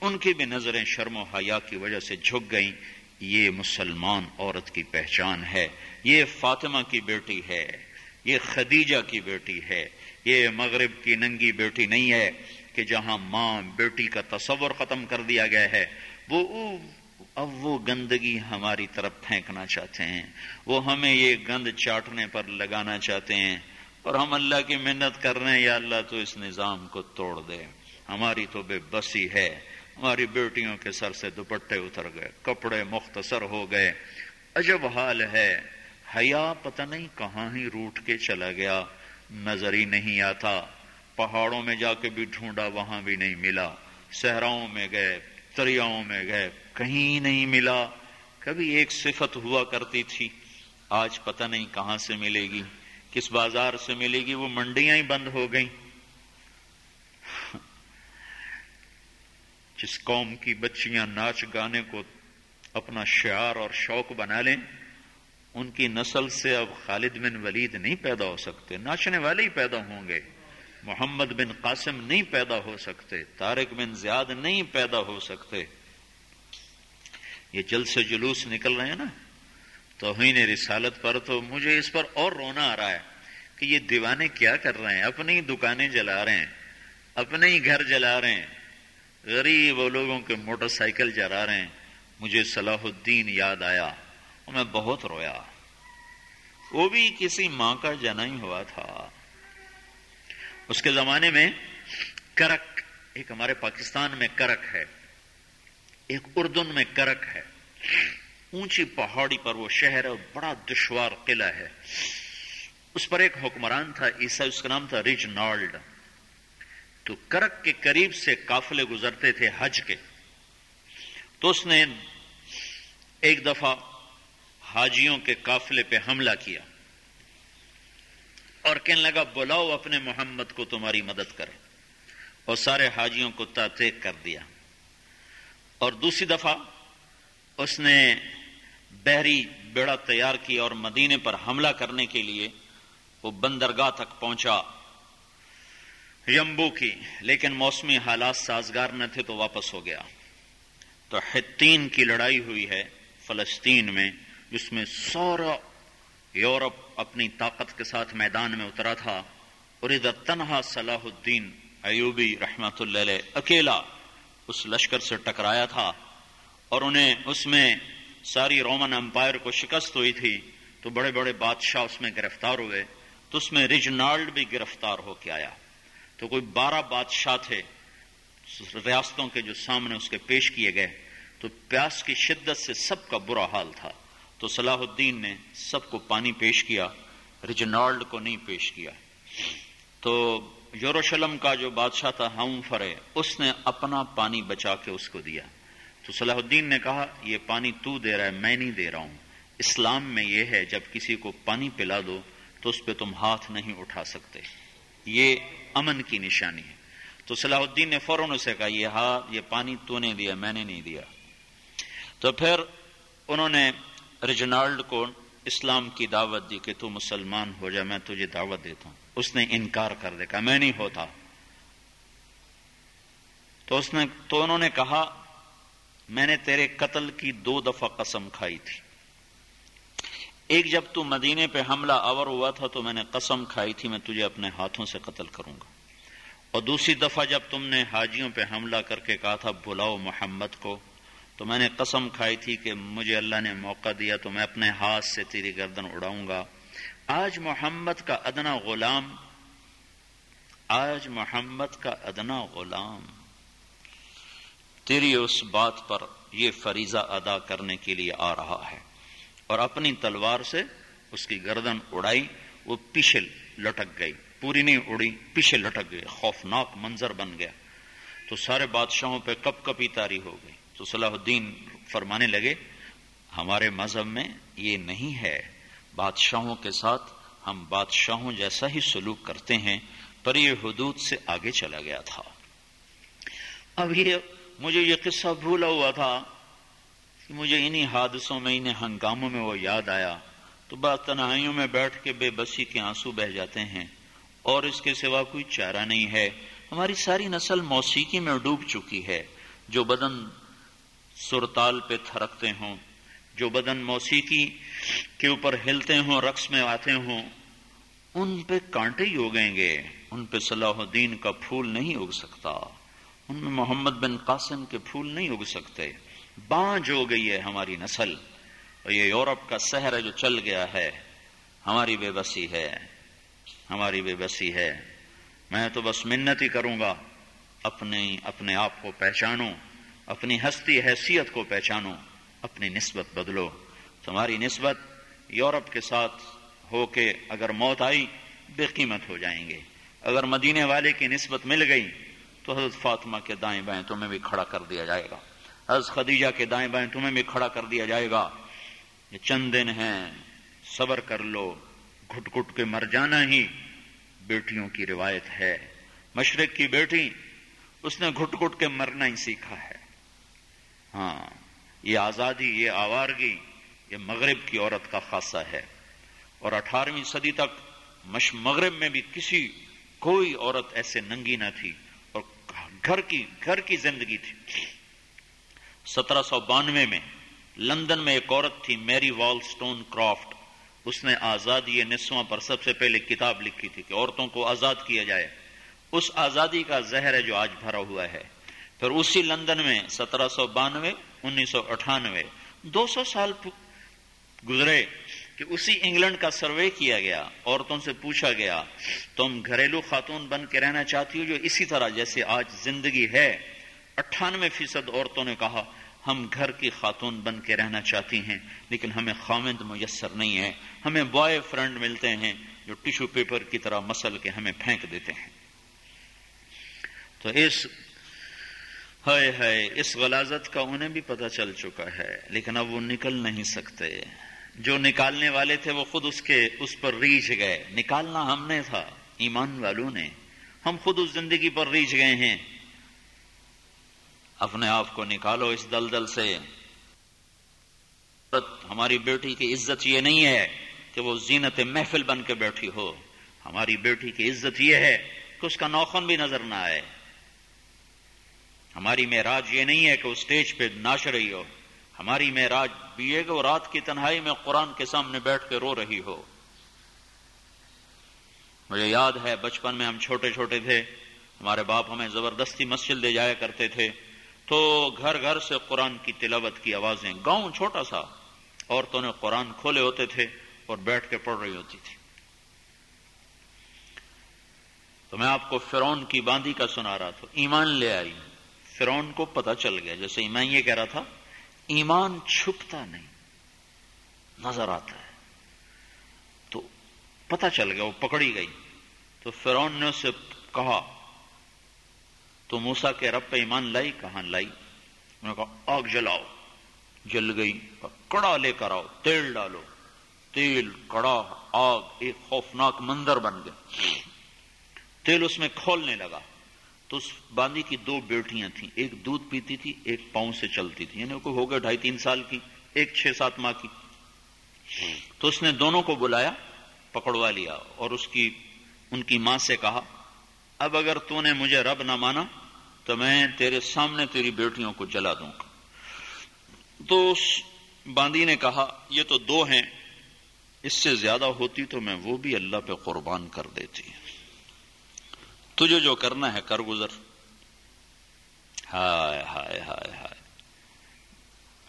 ان کی بھی نظریں شرم و حیا کی وجہ سے جھک گئیں۔ یہ مسلمان عورت کی پہچان ہے، یہ فاطمہ کی بیٹی ہے، یہ خدیجہ کی بیٹی ہے، یہ مغرب کی ننگی بیٹی نہیں ہے کہ جہاں ماں بیٹی کا تصور ختم کر دیا گیا ہے۔ وہ اب وہ گندگی ہماری طرف پھینکنا چاہتے ہیں، وہ ہمیں یہ گند چاٹنے پر لگانا چاہتے ہیں۔ اور ہم اللہ کی محنت کر رہے ہیں، یا اللہ تو اس نظام کو توڑ دے۔ ہماری تو بے بسی ہے۔ ہماری بیٹیوں کے سر سے دوپٹے اتر گئے، کپڑے مختصر ہو گئے۔ عجب حال ہے۔ حیا پتہ نہیں کہاں ہی روٹ کے چلا گیا۔ نظر ہی نہیں آتا۔ پہاڑوں میں جا کے بھی ڈھونڈا وہاں بھی نہیں ملا۔ صحراؤں میں گئے، دریاؤں میں گئے، کہیں نہیں ملا۔ کبھی ایک صفت ہوا کرتی تھی۔ آج پتہ نہیں کہاں سے ملے گی۔ کس بازار سے ملے گی؟ وہ منڈیاں ہی بند ہو گئیں۔ جس قوم کی بچیاں ناچ گانے کو اپنا شعار اور شوق بنا لیں، ان کی نسل سے اب خالد بن ولید نہیں پیدا ہو سکتے، ناچنے والے ہی پیدا ہوں گے، محمد بن قاسم نہیں پیدا ہو سکتے، طارق بن زیاد نہیں پیدا ہو سکتے۔ یہ جلد سے جلوس نکل رہے ہیں نا؟ توہین رسالت پر تو مجھے اس پر اور رونا آ رہا ہے کہ یہ دیوانے کیا کر رہے ہیں؟ اپنی دکانیں جلا رہے ہیں، اپنے ہی گھر جلا رہے ہیں۔ غریب لوگوں کے موٹر سائیکل جلا رہے ہیں۔ مجھے صلاح الدین یاد آیا اور میں بہت رویا۔ وہ بھی کسی ماں کا جنا ہی ہوا تھا۔ اس کے زمانے میں کرک، ایک ہمارے پاکستان میں کرک ہے۔ ایک اردن میں کرک ہے۔ اونچی پہاڑی پر وہ شہر ہے بڑا دشوار قلعہ ہے۔ اس پر ایک حکمران تھا عیسا اس کا نام تھا ریج نالڈ تو کرک کے قریب سے قافلے گزرتے تھے حج کے۔ تو اس نے ایک دفعہ حاجیوں کے قافلے پہ حملہ کیا اور کہنے لگا، بلاؤ اپنے محمد کو تمہاری مدد کرے اور سارے حاجیوں کو تاتیک کر دیا۔ اور دوسری دفعہ اس نے بحری بیڑا تیار کیا اور مدینے پر حملہ کرنے کے لیے وہ بندرگاہ تک پہنچا۔ یمبو کی، لیکن موسمی حالات سازگار نہ تھے تو واپس ہو گیا۔ تو حتین کی لڑائی ہوئی ہے فلسطین میں، جس میں سورا یورپ اپنی طاقت کے ساتھ میدان میں اترا تھا۔ اور ادھر تنہا صلاح الدین، ایوبی رحمت اللہ علیہ اکیلا اس لشکر سے ٹکرایا تھا۔ اور انہیں اس میں ساری رومن امپائر کو شکست ہوئی تھی۔ تو بڑے بڑے بادشاہ اس میں گرفتار ہوئے۔ تو اس میں ریجنالڈ بھی گرفتار ہو کے آیا۔ تو کوئی بارہ بادشاہ تھے ریاستوں کے جو سامنے اس کے پیش کیے گئے، تو پیاس کی شدت سے سب کا برا حال تھا۔ تو صلاح الدین نے سب کو پانی پیش کیا ریجنالڈ کو نہیں پیش کیا۔ تو یوروشلم کا جو بادشاہ تھا ہم فرے اس نے اپنا پانی بچا کے اس کو دیا۔ تو صلاح الدین نے کہا، یہ پانی تو دے رہا ہے، میں نہیں دے رہا ہوں۔ اسلام میں یہ ہے، جب کسی کو پانی پلا دو، تو اس پہ تم ہاتھ نہیں اٹھا سکتے۔ یہ امن کی نشانی ہے۔ تو صلاح الدین نے فوراً اسے کہا، یہ ہاتھ یہ پانی تو نے دیا، میں نے نہیں دیا۔ تو پھر انہوں نے ریجنالڈ کو اسلام کی دعوت دی کہ تو مسلمان ہو جا، میں تجھے دعوت دیتا ہوں۔ اس نے انکار کر دے، کہا، میں نہیں ہوتا۔ تو اس نے، تو انہوں نے کہا، میں نے تیرے قتل کی دو دفعہ قسم کھائی تھی۔ ایک جب تو مدینے پہ حملہ آور ہوا تھا تو میں نے قسم کھائی تھی، میں تجھے اپنے ہاتھوں سے قتل کروں گا۔ اور دوسری دفعہ جب تم نے حاجیوں پہ حملہ کر کے کہا تھا، بلاؤ محمد کو، تو میں نے قسم کھائی تھی کہ مجھے اللہ نے موقع دیا تو میں اپنے ہاتھ سے تیری گردن اڑاؤں گا۔ آج محمد کا ادنا غلام، آج محمد کا ادنا غلام۔ تیری اس بات پر یہ فریضہ ادا کرنے کے لیے آ رہا ہے۔ اور اپنی تلوار سے اس کی گردن اڑائی، وہ پیچھے لٹک گئی۔ پوری نہیں اڑی، پیچھے لٹک گئی۔ خوفناک منظر بن گیا۔ تو سارے بادشاہوں پہ کپ کپی تاری ہو گئی۔ تو صلاح الدین فرمانے لگے، ہمارے مذہب میں یہ نہیں ہے۔ بادشاہوں کے ساتھ ہم بادشاہوں جیسا ہی سلوک کرتے ہیں، پر یہ حدود سے آگے چلا گیا تھا۔ اب یہ مجھے یہ قصہ بھولا ہوا تھا۔ کہ مجھے انہی حادثوں میں انہیں ہنگاموں میں وہ یاد آیا۔ تو بات تنہائیوں میں بیٹھ کے بے بسی کے آنسو بہ جاتے ہیں۔ اور اس کے سوا کوئی چارہ نہیں ہے۔ ہماری ساری نسل موسیقی میں ڈوب چکی ہے۔ جو بدن سرتال پہ تھرکتے ہوں، جو بدن موسیقی کے اوپر ہلتے ہوں، رقص میں آتے ہوں، ان پہ کانٹے ہی اگیں گے۔ ان پہ صلاح الدین کا پھول نہیں اگ سکتا۔ ان میں محمد بن قاسم کے پھول نہیں اگ سکتے۔ بانج ہو گئی ہے ہماری نسل اور یہ یورپ کا سحر ہے جو چل گیا ہے، ہماری بے بسی ہے، ہماری بے بسی ہے۔ میں تو بس منت ہی کروں گا اپنے اپنے آپ کو پہچانو، اپنی ہستی، حیثیت کو پہچانو، اپنی نسبت بدلو۔ تمہاری نسبت یورپ کے ساتھ ہو کے اگر موت آئی، بے قیمت ہو جائیں گے۔ اگر مدینے والے کی نسبت مل گئی، تو حضرت فاطمہ کے دائیں بائیں تمہیں بھی کھڑا کر دیا جائے گا۔ حضرت خدیجہ کے دائیں بائیں تمہیں بھی کھڑا کر دیا جائے گا۔ یہ چند دن ہیں، صبر کر لو، گھٹ گھٹ کے مر جانا ہی بیٹیوں کی روایت ہے۔ مشرق کی بیٹی، اس نے گھٹ گھٹ کے مرنا ہی سیکھا ہے۔ ہاں یہ آزادی، یہ آوارگی، یہ مغرب کی عورت کا خاصہ ہے۔ اور اٹھارہویں صدی تک مغرب میں بھی کسی، کوئی عورت ایسے ننگی نہ تھی۔ اور گھر کی گھر کی زندگی تھی۔ سترہ سو بانوے میں لندن میں ایک عورت تھی، میری وال سٹون کرافٹ۔ اس نے آزادی نسواں پر سب سے پہلے کتاب لکھی تھی کہ عورتوں کو آزاد کیا جائے۔ اس آزادی کا زہر ہے جو آج بھرا ہوا ہے۔ پھر اسی لندن میں سترہ سو بانوے، انیس سو اٹھانوے، دو سو سال گزرے کہ اسی انگلینڈ کا سروے کیا گیا، عورتوں سے پوچھا گیا، تم گھریلو خاتون بن کے رہنا چاہتی ہو جو اسی طرح جیسے آج زندگی ہے؟ اٹھانوے فیصد عورتوں نے کہا، ہم گھر کی خاتون بن کے رہنا چاہتی ہیں، لیکن ہمیں خامند میسر نہیں ہے ہمیں بوائے فرینڈ ملتے ہیں جو ٹیشو پیپر کی طرح مسل کے ہمیں پھینک دیتے ہیں۔ تو اس، ہائے ہائے، اس غلازت کا انہیں بھی پتہ چل چکا ہے، لیکن اب وہ نکل نہیں سکتے۔ جو نکالنے والے تھے وہ خود اس کے، اس پر ریچھ گئے۔ نکالنا ہم نے تھا، ایمان والوں نے۔ ہم خود اس زندگی پر ریچھ گئے ہیں۔ اپنے آپ کو نکالو اس دلدل سے۔ ہماری بیٹی کی عزت یہ نہیں ہے کہ وہ زینت محفل بن کے بیٹھی ہو۔ ہماری بیٹی کی عزت یہ ہے کہ اس کا نوخن بھی نظر نہ آئے۔ ہماری معراج یہ نہیں ہے کہ وہ اسٹیج پہ ناچ رہی ہو۔ ہماری معراج بھی ہے کہ وہ رات کی تنہائی میں قرآن کے سامنے بیٹھ کے رو رہی ہو۔ مجھے یاد ہے بچپن میں ہم چھوٹے چھوٹے تھے۔ ہمارے باپ ہمیں زبردستی مسجد لے جایا کرتے تھے۔ تو گھر گھر سے قرآن کی تلاوت کی آوازیں گاؤں چھوٹا سا، عورتوں نے قرآن کھولے ہوتے تھے اور بیٹھ کے پڑھ رہی ہوتی تھی۔ تو میں آپ کو فرون کی باندھی کا سنا رہا تھا، ایمان لے آئی۔ فرون کو پتا چل گیا، جیسے ایمان یہ کہہ رہا تھا، ایمان چھپتا نہیں، نظر آتا ہے۔ تو پتا چل گیا، وہ پکڑی گئی۔ تو فرون نے اسے کہا تو موسا کے رب پہ ایمان لائی، کہاں لائی؟ انہوں نے کہا، آگ جلاؤ، جل گئی، کڑا لے کر آؤ، تیل ڈالو، تیل، کڑا، آگ، ایک خوفناک مندر بن گیا تیل اس میں کھولنے لگا۔ تو اس باندھی کی دو بیٹیاں تھیں، ایک دودھ پیتی تھی، ایک پاؤں سے چلتی تھی۔ یعنی کوئی ہو گیا ڈھائی تین سال کی، ایک چھ سات ماہ کی۔ تو اس نے دونوں کو بلایا، پکڑوا لیا اور اس کی، ان کی ماں سے کہا اب اگر تو نے مجھے رب نہ مانا تو میں تیرے سامنے تیری بیٹیوں کو جلا دوں گا۔ تو اس باندی نے کہا، یہ تو دو ہیں، اس سے زیادہ ہوتی تو میں وہ بھی اللہ پہ قربان کر دیتی۔ تجھے جو کرنا ہے، کر گزر۔ ہائے ہائے ہائے ہائے۔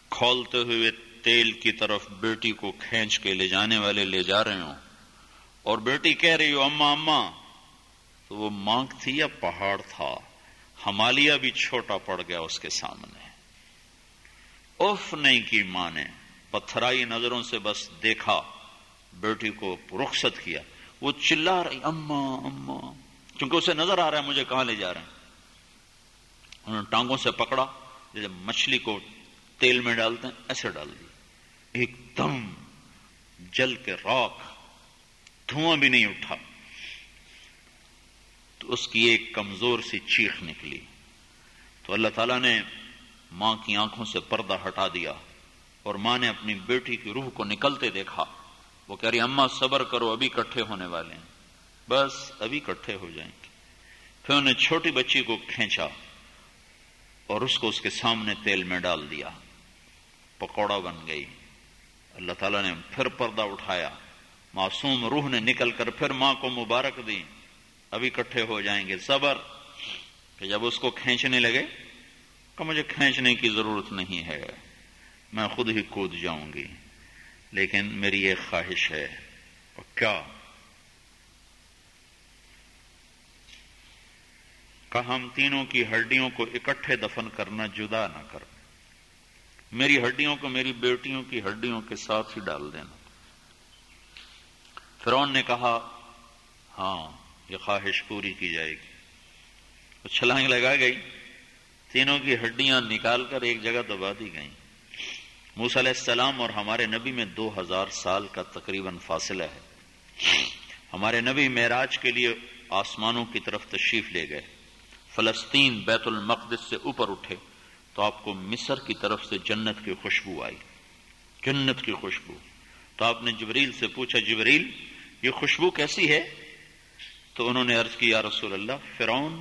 کھولتے ہوئے تیل کی طرف بیٹی کو کھینچ کے لے جانے والے لے جا رہے ہوں۔ اور بیٹی کہہ رہی ہو اما اما تو وہ مانگ تھی یا پہاڑ تھا؟ ہمالیہ بھی چھوٹا پڑ گیا اس کے سامنے۔ اف نہیں کی ماں نے، پتھرائی نظروں سے بس دیکھا، بیٹی کو رخصت کیا۔ وہ چلا رہی، اما اما۔ چونکہ اسے نظر آ رہا ہے، مجھے کہاں لے جا رہے ہیں؟ انہوں نے ٹانگوں سے پکڑا، جیسے مچھلی کو تیل میں ڈالتے ہیں، ایسے ڈال دی۔ ایک دم جل کے راک دھواں بھی نہیں اٹھا۔ اس کی ایک کمزور سی چیخ نکلی۔ تو اللہ تعالیٰ نے ماں کی آنکھوں سے پردہ ہٹا دیا اور ماں نے اپنی بیٹی کی روح کو نکلتے دیکھا۔ وہ کہہ رہی اما صبر کرو، ابھی کٹھے ہونے والے ہیں۔ بس ابھی کٹھے ہو جائیں گے۔ پھر انہیں چھوٹی بچی کو کھینچا اور اس کو اس کے سامنے تیل میں ڈال دیا۔ پکوڑا بن گئی۔ اللہ تعالیٰ نے پھر پردہ اٹھایا۔ معصوم روح نے نکل کر پھر ماں کو مبارک دی۔ ابھی کٹھے ہو جائیں گے صبر کہ جب اس کو کھینچنے لگے کہ مجھے کھینچنے کی ضرورت نہیں ہے، میں خود ہی کود جاؤں گی، لیکن میری ایک خواہش ہے۔ اور کیا؟ کہ ہم تینوں کی ہڈیوں کو اکٹھے دفن کرنا جدا نہ کر میری ہڈیوں کو، میری بیٹیوں کی ہڈیوں کے ساتھ ہی ڈال دینا۔ فرون نے کہا ہاں یہ خواہش پوری کی جائے گی۔ چھلانگ لگا گئی۔ تینوں کی ہڈیاں نکال کر ایک جگہ دبا دی گئیں۔ موس علیہ السلام اور ہمارے نبی میں دو ہزار سال کا تقریباً فاصلہ ہے۔ ہمارے نبی معراج کے لیے آسمانوں کی طرف تشریف لے گئے۔ فلسطین بیت المقدس سے اوپر اٹھے تو آپ کو مصر کی طرف سے جنت کی خوشبو آئی۔ جنت کی خوشبو۔ تو آپ نے جبریل سے پوچھا، جبریل، یہ خوشبو کیسی ہے؟ تو انہوں نے عرض کیا رسول اللہ، فرعون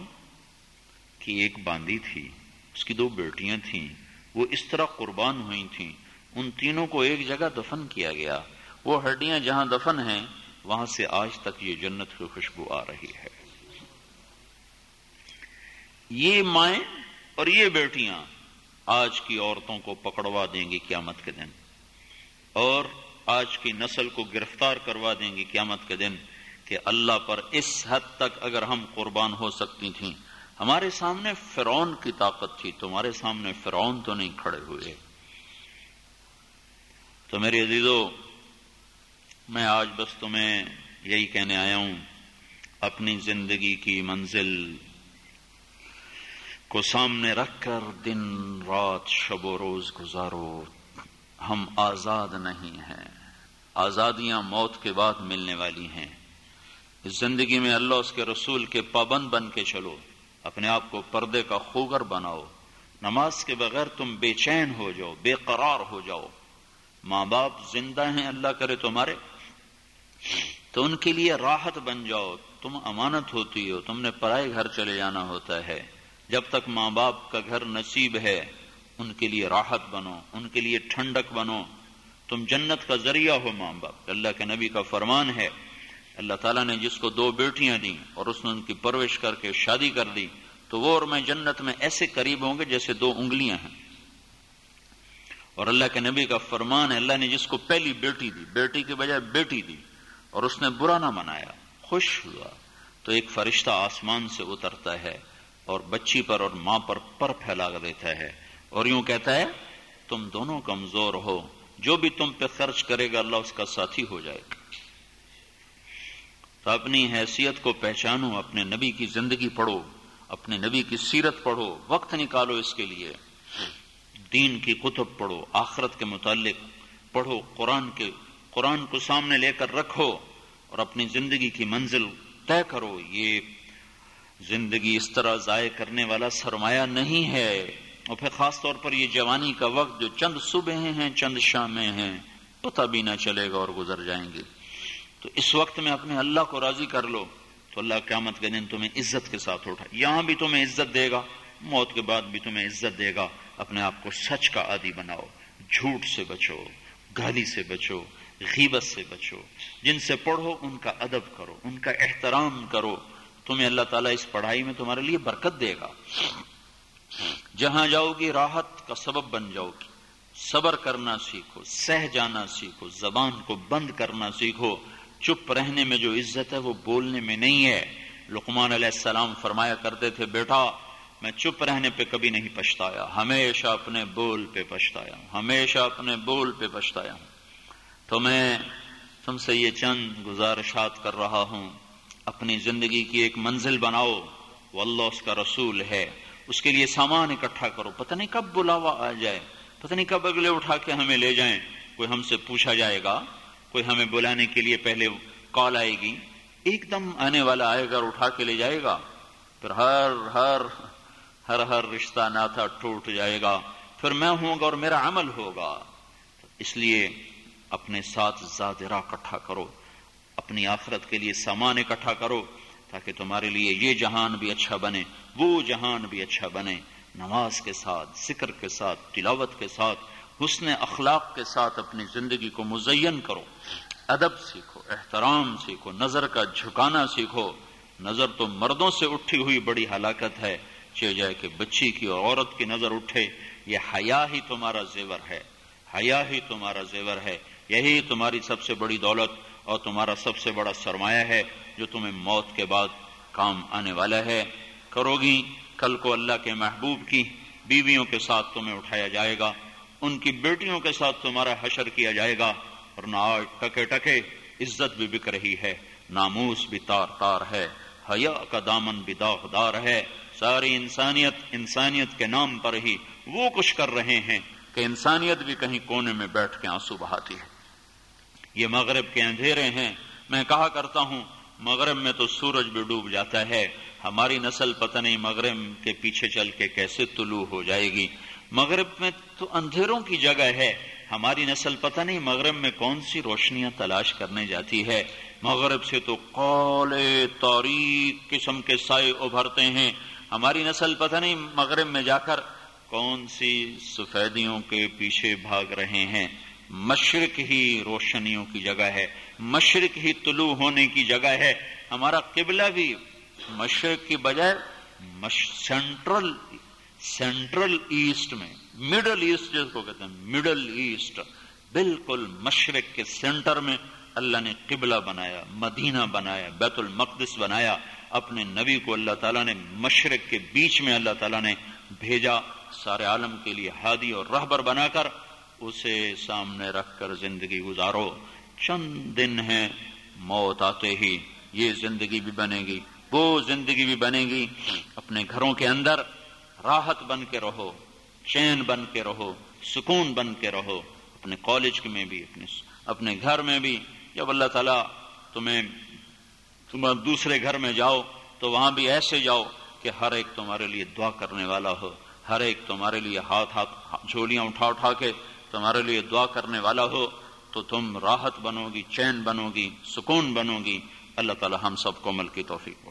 کی ایک باندی تھی، اس کی دو بیٹیاں تھیں، وہ اس طرح قربان ہوئی تھیں، ان تینوں کو ایک جگہ دفن کیا گیا، وہ ہڈیاں جہاں دفن ہیں، وہاں سے آج تک یہ جنت کی خوشبو آ رہی ہے۔ یہ مائیں اور یہ بیٹیاں آج کی عورتوں کو پکڑوا دیں گی قیامت کے دن، اور آج کی نسل کو گرفتار کروا دیں گی قیامت کے دن۔ کہ اللہ پر اس حد تک اگر ہم قربان ہو سکتی تھیں۔ ہمارے سامنے فرعون کی طاقت تھی، تمہارے سامنے فرعون تو نہیں کھڑے ہوئے۔ تو میرے عزیزو، میں آج بس تمہیں یہی کہنے آیا ہوں، اپنی زندگی کی منزل کو سامنے رکھ کر دن، رات، شب و روز گزارو۔ ہم آزاد نہیں ہیں۔ آزادیاں موت کے بعد ملنے والی ہیں۔ زندگی میں اللہ اس کے رسول کے پابند بن کے چلو، اپنے آپ کو پردے کا خوگر بناؤ۔ نماز کے بغیر تم بے چین ہو جاؤ، بے قرار ہو جاؤ۔ ماں باپ زندہ ہیں، اللہ کرے تمہارے۔ تو ان کے لیے راحت بن جاؤ۔ تم امانت ہوتی ہو، تم نے پرائے گھر چلے جانا ہوتا ہے۔ جب تک ماں باپ کا گھر نصیب ہے، ان کے لیے راحت بنو، ان کے لیے ٹھنڈک بنو۔ تم جنت کا ذریعہ ہو ماں باپ۔ اللہ کے نبی کا فرمان ہے۔ اللہ تعالیٰ نے جس کو دو بیٹیاں دیں اور اس نے ان کی پرورش کر کے شادی کر دی، تو وہ اور میں جنت میں ایسے قریب ہوں گے جیسے دو انگلیاں ہیں۔ اور اللہ کے نبی کا فرمان ہے، اللہ نے جس کو پہلی بیٹی دی، بیٹی کے بجائے بیٹی دی، اور اس نے برا نہ منایا، خوش ہوا۔ تو ایک فرشتہ آسمان سے اترتا ہے اور بچی پر اور ماں پر پر پھیلا دیتا ہے۔ اور یوں کہتا ہے، تم دونوں کمزور ہو، جو بھی تم پہ خرچ کرے گا، اللہ اس کا ساتھی ہو جائے گا۔ تو اپنی حیثیت کو پہچانو، اپنے نبی کی زندگی پڑھو، اپنے نبی کی سیرت پڑھو، وقت نکالو اس کے لیے۔ دین کی کتب پڑھو، آخرت کے متعلق پڑھو، قرآن کے، قرآن کو سامنے لے کر رکھو اور اپنی زندگی کی منزل طے کرو۔ یہ زندگی اس طرح ضائع کرنے والا سرمایہ نہیں ہے۔ اور پھر خاص طور پر یہ جوانی کا وقت، جو چند صبح ہیں، چند شامیں ہیں، پتہ بھی نہ چلے گا اور گزر جائیں گے۔ تو اس وقت میں اپنے اللہ کو راضی کر لو تو اللہ قیامت کے دن تمہیں عزت کے ساتھ اٹھا یہاں بھی تمہیں عزت دے گا، موت کے بعد بھی تمہیں عزت دے گا، اپنے آپ کو سچ کا عادی بناؤ، جھوٹ سے بچو گالی سے بچو، غیبت سے بچو۔ جن سے پڑھو، ان کا ادب کرو، ان کا احترام کرو۔ تمہیں اللہ تعالیٰ اس پڑھائی میں تمہارے لیے برکت دے گا۔ جہاں جاؤ گی، راحت کا سبب بن جاؤ گی۔ صبر کرنا سیکھو، سہ جانا سیکھو، زبان کو بند کرنا سیکھو۔ چپ رہنے میں جو عزت ہے وہ بولنے میں نہیں ہے۔ لقمان علیہ السلام فرمایا کرتے تھے، بیٹا، میں چپ رہنے پہ کبھی نہیں پچھتایا، ہمیشہ اپنے بول پہ پچھتایا ہوں، ہمیشہ اپنے بول پہ پچھتایا ہوں۔ تو میں تم سے یہ چند گزارشات کر رہا ہوں۔ اپنی زندگی کی ایک منزل بناؤ۔ وہ اللہ اس کا رسول ہے۔ اس کے لیے سامان اکٹھا کرو۔ پتہ نہیں کب بلاوا آ جائے، پتہ نہیں کب اگلے اٹھا کے ہمیں لے جائیں، کوئی ہم سے پوچھا جائے گا۔ کوئی ہمیں بلانے کے لیے پہلے کال آئے گی۔ ایک دم آنے والا آئے گا اور اٹھا کے لے جائے گا۔ پھر ہر ہر ہر ہر رشتہ ناتا ٹوٹ جائے گا۔ پھر میں ہوں گا اور میرا عمل ہوگا۔ اس لیے اپنے ساتھ زادرہ اکٹھا کرو۔ اپنی آخرت کے لیے سامان اکٹھا کرو تاکہ تمہارے لیے یہ جہان بھی اچھا بنے، وہ جہان بھی اچھا بنے۔ نماز کے ساتھ، ذکر کے ساتھ، تلاوت کے ساتھ حسن اخلاق کے ساتھ اپنی زندگی کو مزین کرو۔ ادب سیکھو، احترام سیکھو، نظر کا جھکانا سیکھو۔ نظر تو مردوں سے اٹھی ہوئی بڑی ہلاکت ہے چے جائے کہ بچی کی اور عورت کی نظر اٹھے۔ یہ حیا ہی تمہارا زیور ہے، حیا ہی تمہارا زیور ہے۔ یہی تمہاری سب سے بڑی دولت اور تمہارا سب سے بڑا سرمایہ ہے، جو تمہیں موت کے بعد کام آنے والا ہے۔ کرو گی، کل کو اللہ کے محبوب کی بیویوں کے ساتھ تمہیں اٹھایا جائے گا۔ ان کی بیٹیوں کے ساتھ تمہارا حشر کیا جائے گا اور نہ ٹکے ٹکے عزت بھی بک رہی ہے، ناموس بھی تار تار ہے، حیا کا دامن بھی داغدار ہے۔ ساری انسانیت انسانیت کے نام پر ہی وہ کچھ کر رہے ہیں کہ انسانیت بھی کہیں کونے میں بیٹھ کے آنسو بہاتی ہے۔ یہ مغرب کے اندھیرے ہیں۔ میں کہا کرتا ہوں، مغرب میں تو سورج بھی ڈوب جاتا ہے۔ ہماری نسل پتہ نہیں مغرب کے پیچھے چل کے کیسے طلوع ہو جائے گی۔ مغرب میں تو اندھیروں کی جگہ ہے۔ ہماری نسل پتہ نہیں مغرب میں کون سی روشنیاں تلاش کرنے جاتی ہے۔ مغرب سے تو کالے تاریخ قسم کے سائے ابھرتے ہیں۔ ہماری نسل پتہ نہیں مغرب میں جا کر کون سی سفیدیوں کے پیچھے بھاگ رہے ہیں۔ مشرق ہی روشنیوں کی جگہ ہے۔ مشرق ہی طلوع ہونے کی جگہ ہے۔ ہمارا قبلہ بھی مشرق کی بجائے سینٹرل سینٹرل ایسٹ میں، مڈل ایسٹ جس کو کہتے ہیں، مڈل ایسٹ، بالکل مشرق کے سینٹر میں اللہ نے قبلہ بنایا، مدینہ بنایا، بیت المقدس بنایا، اپنے نبی کو اللہ تعالیٰ نے مشرق کے بیچ میں اللہ تعالیٰ نے بھیجا، سارے عالم کے لیے ہادی اور رہبر بنا کر اسے سامنے رکھ کر زندگی گزارو۔ چند دن ہے موت آتے ہی، یہ زندگی بھی بنے گی، وہ زندگی بھی بنے گی۔ اپنے گھروں کے اندر راحت بن کے رہو چین بن کے رہو، سکون بن کے رہو، اپنے کالج میں بھی، اپنے اپنے گھر میں بھی۔ جب اللہ تعالیٰ تمہیں تم دوسرے گھر میں جاؤ، تو وہاں بھی ایسے جاؤ کہ ہر ایک تمہارے لیے دعا کرنے والا ہو، ہر ایک تمہارے لیے ہاتھ ہاتھ جھولیاں اٹھا اٹھا کے تمہارے لیے دعا کرنے والا ہو، تو تم راحت بنو گی، چین بنو گی، سکون بنو گی۔ اللہ تعالی ہم سب کو مل کی توفیق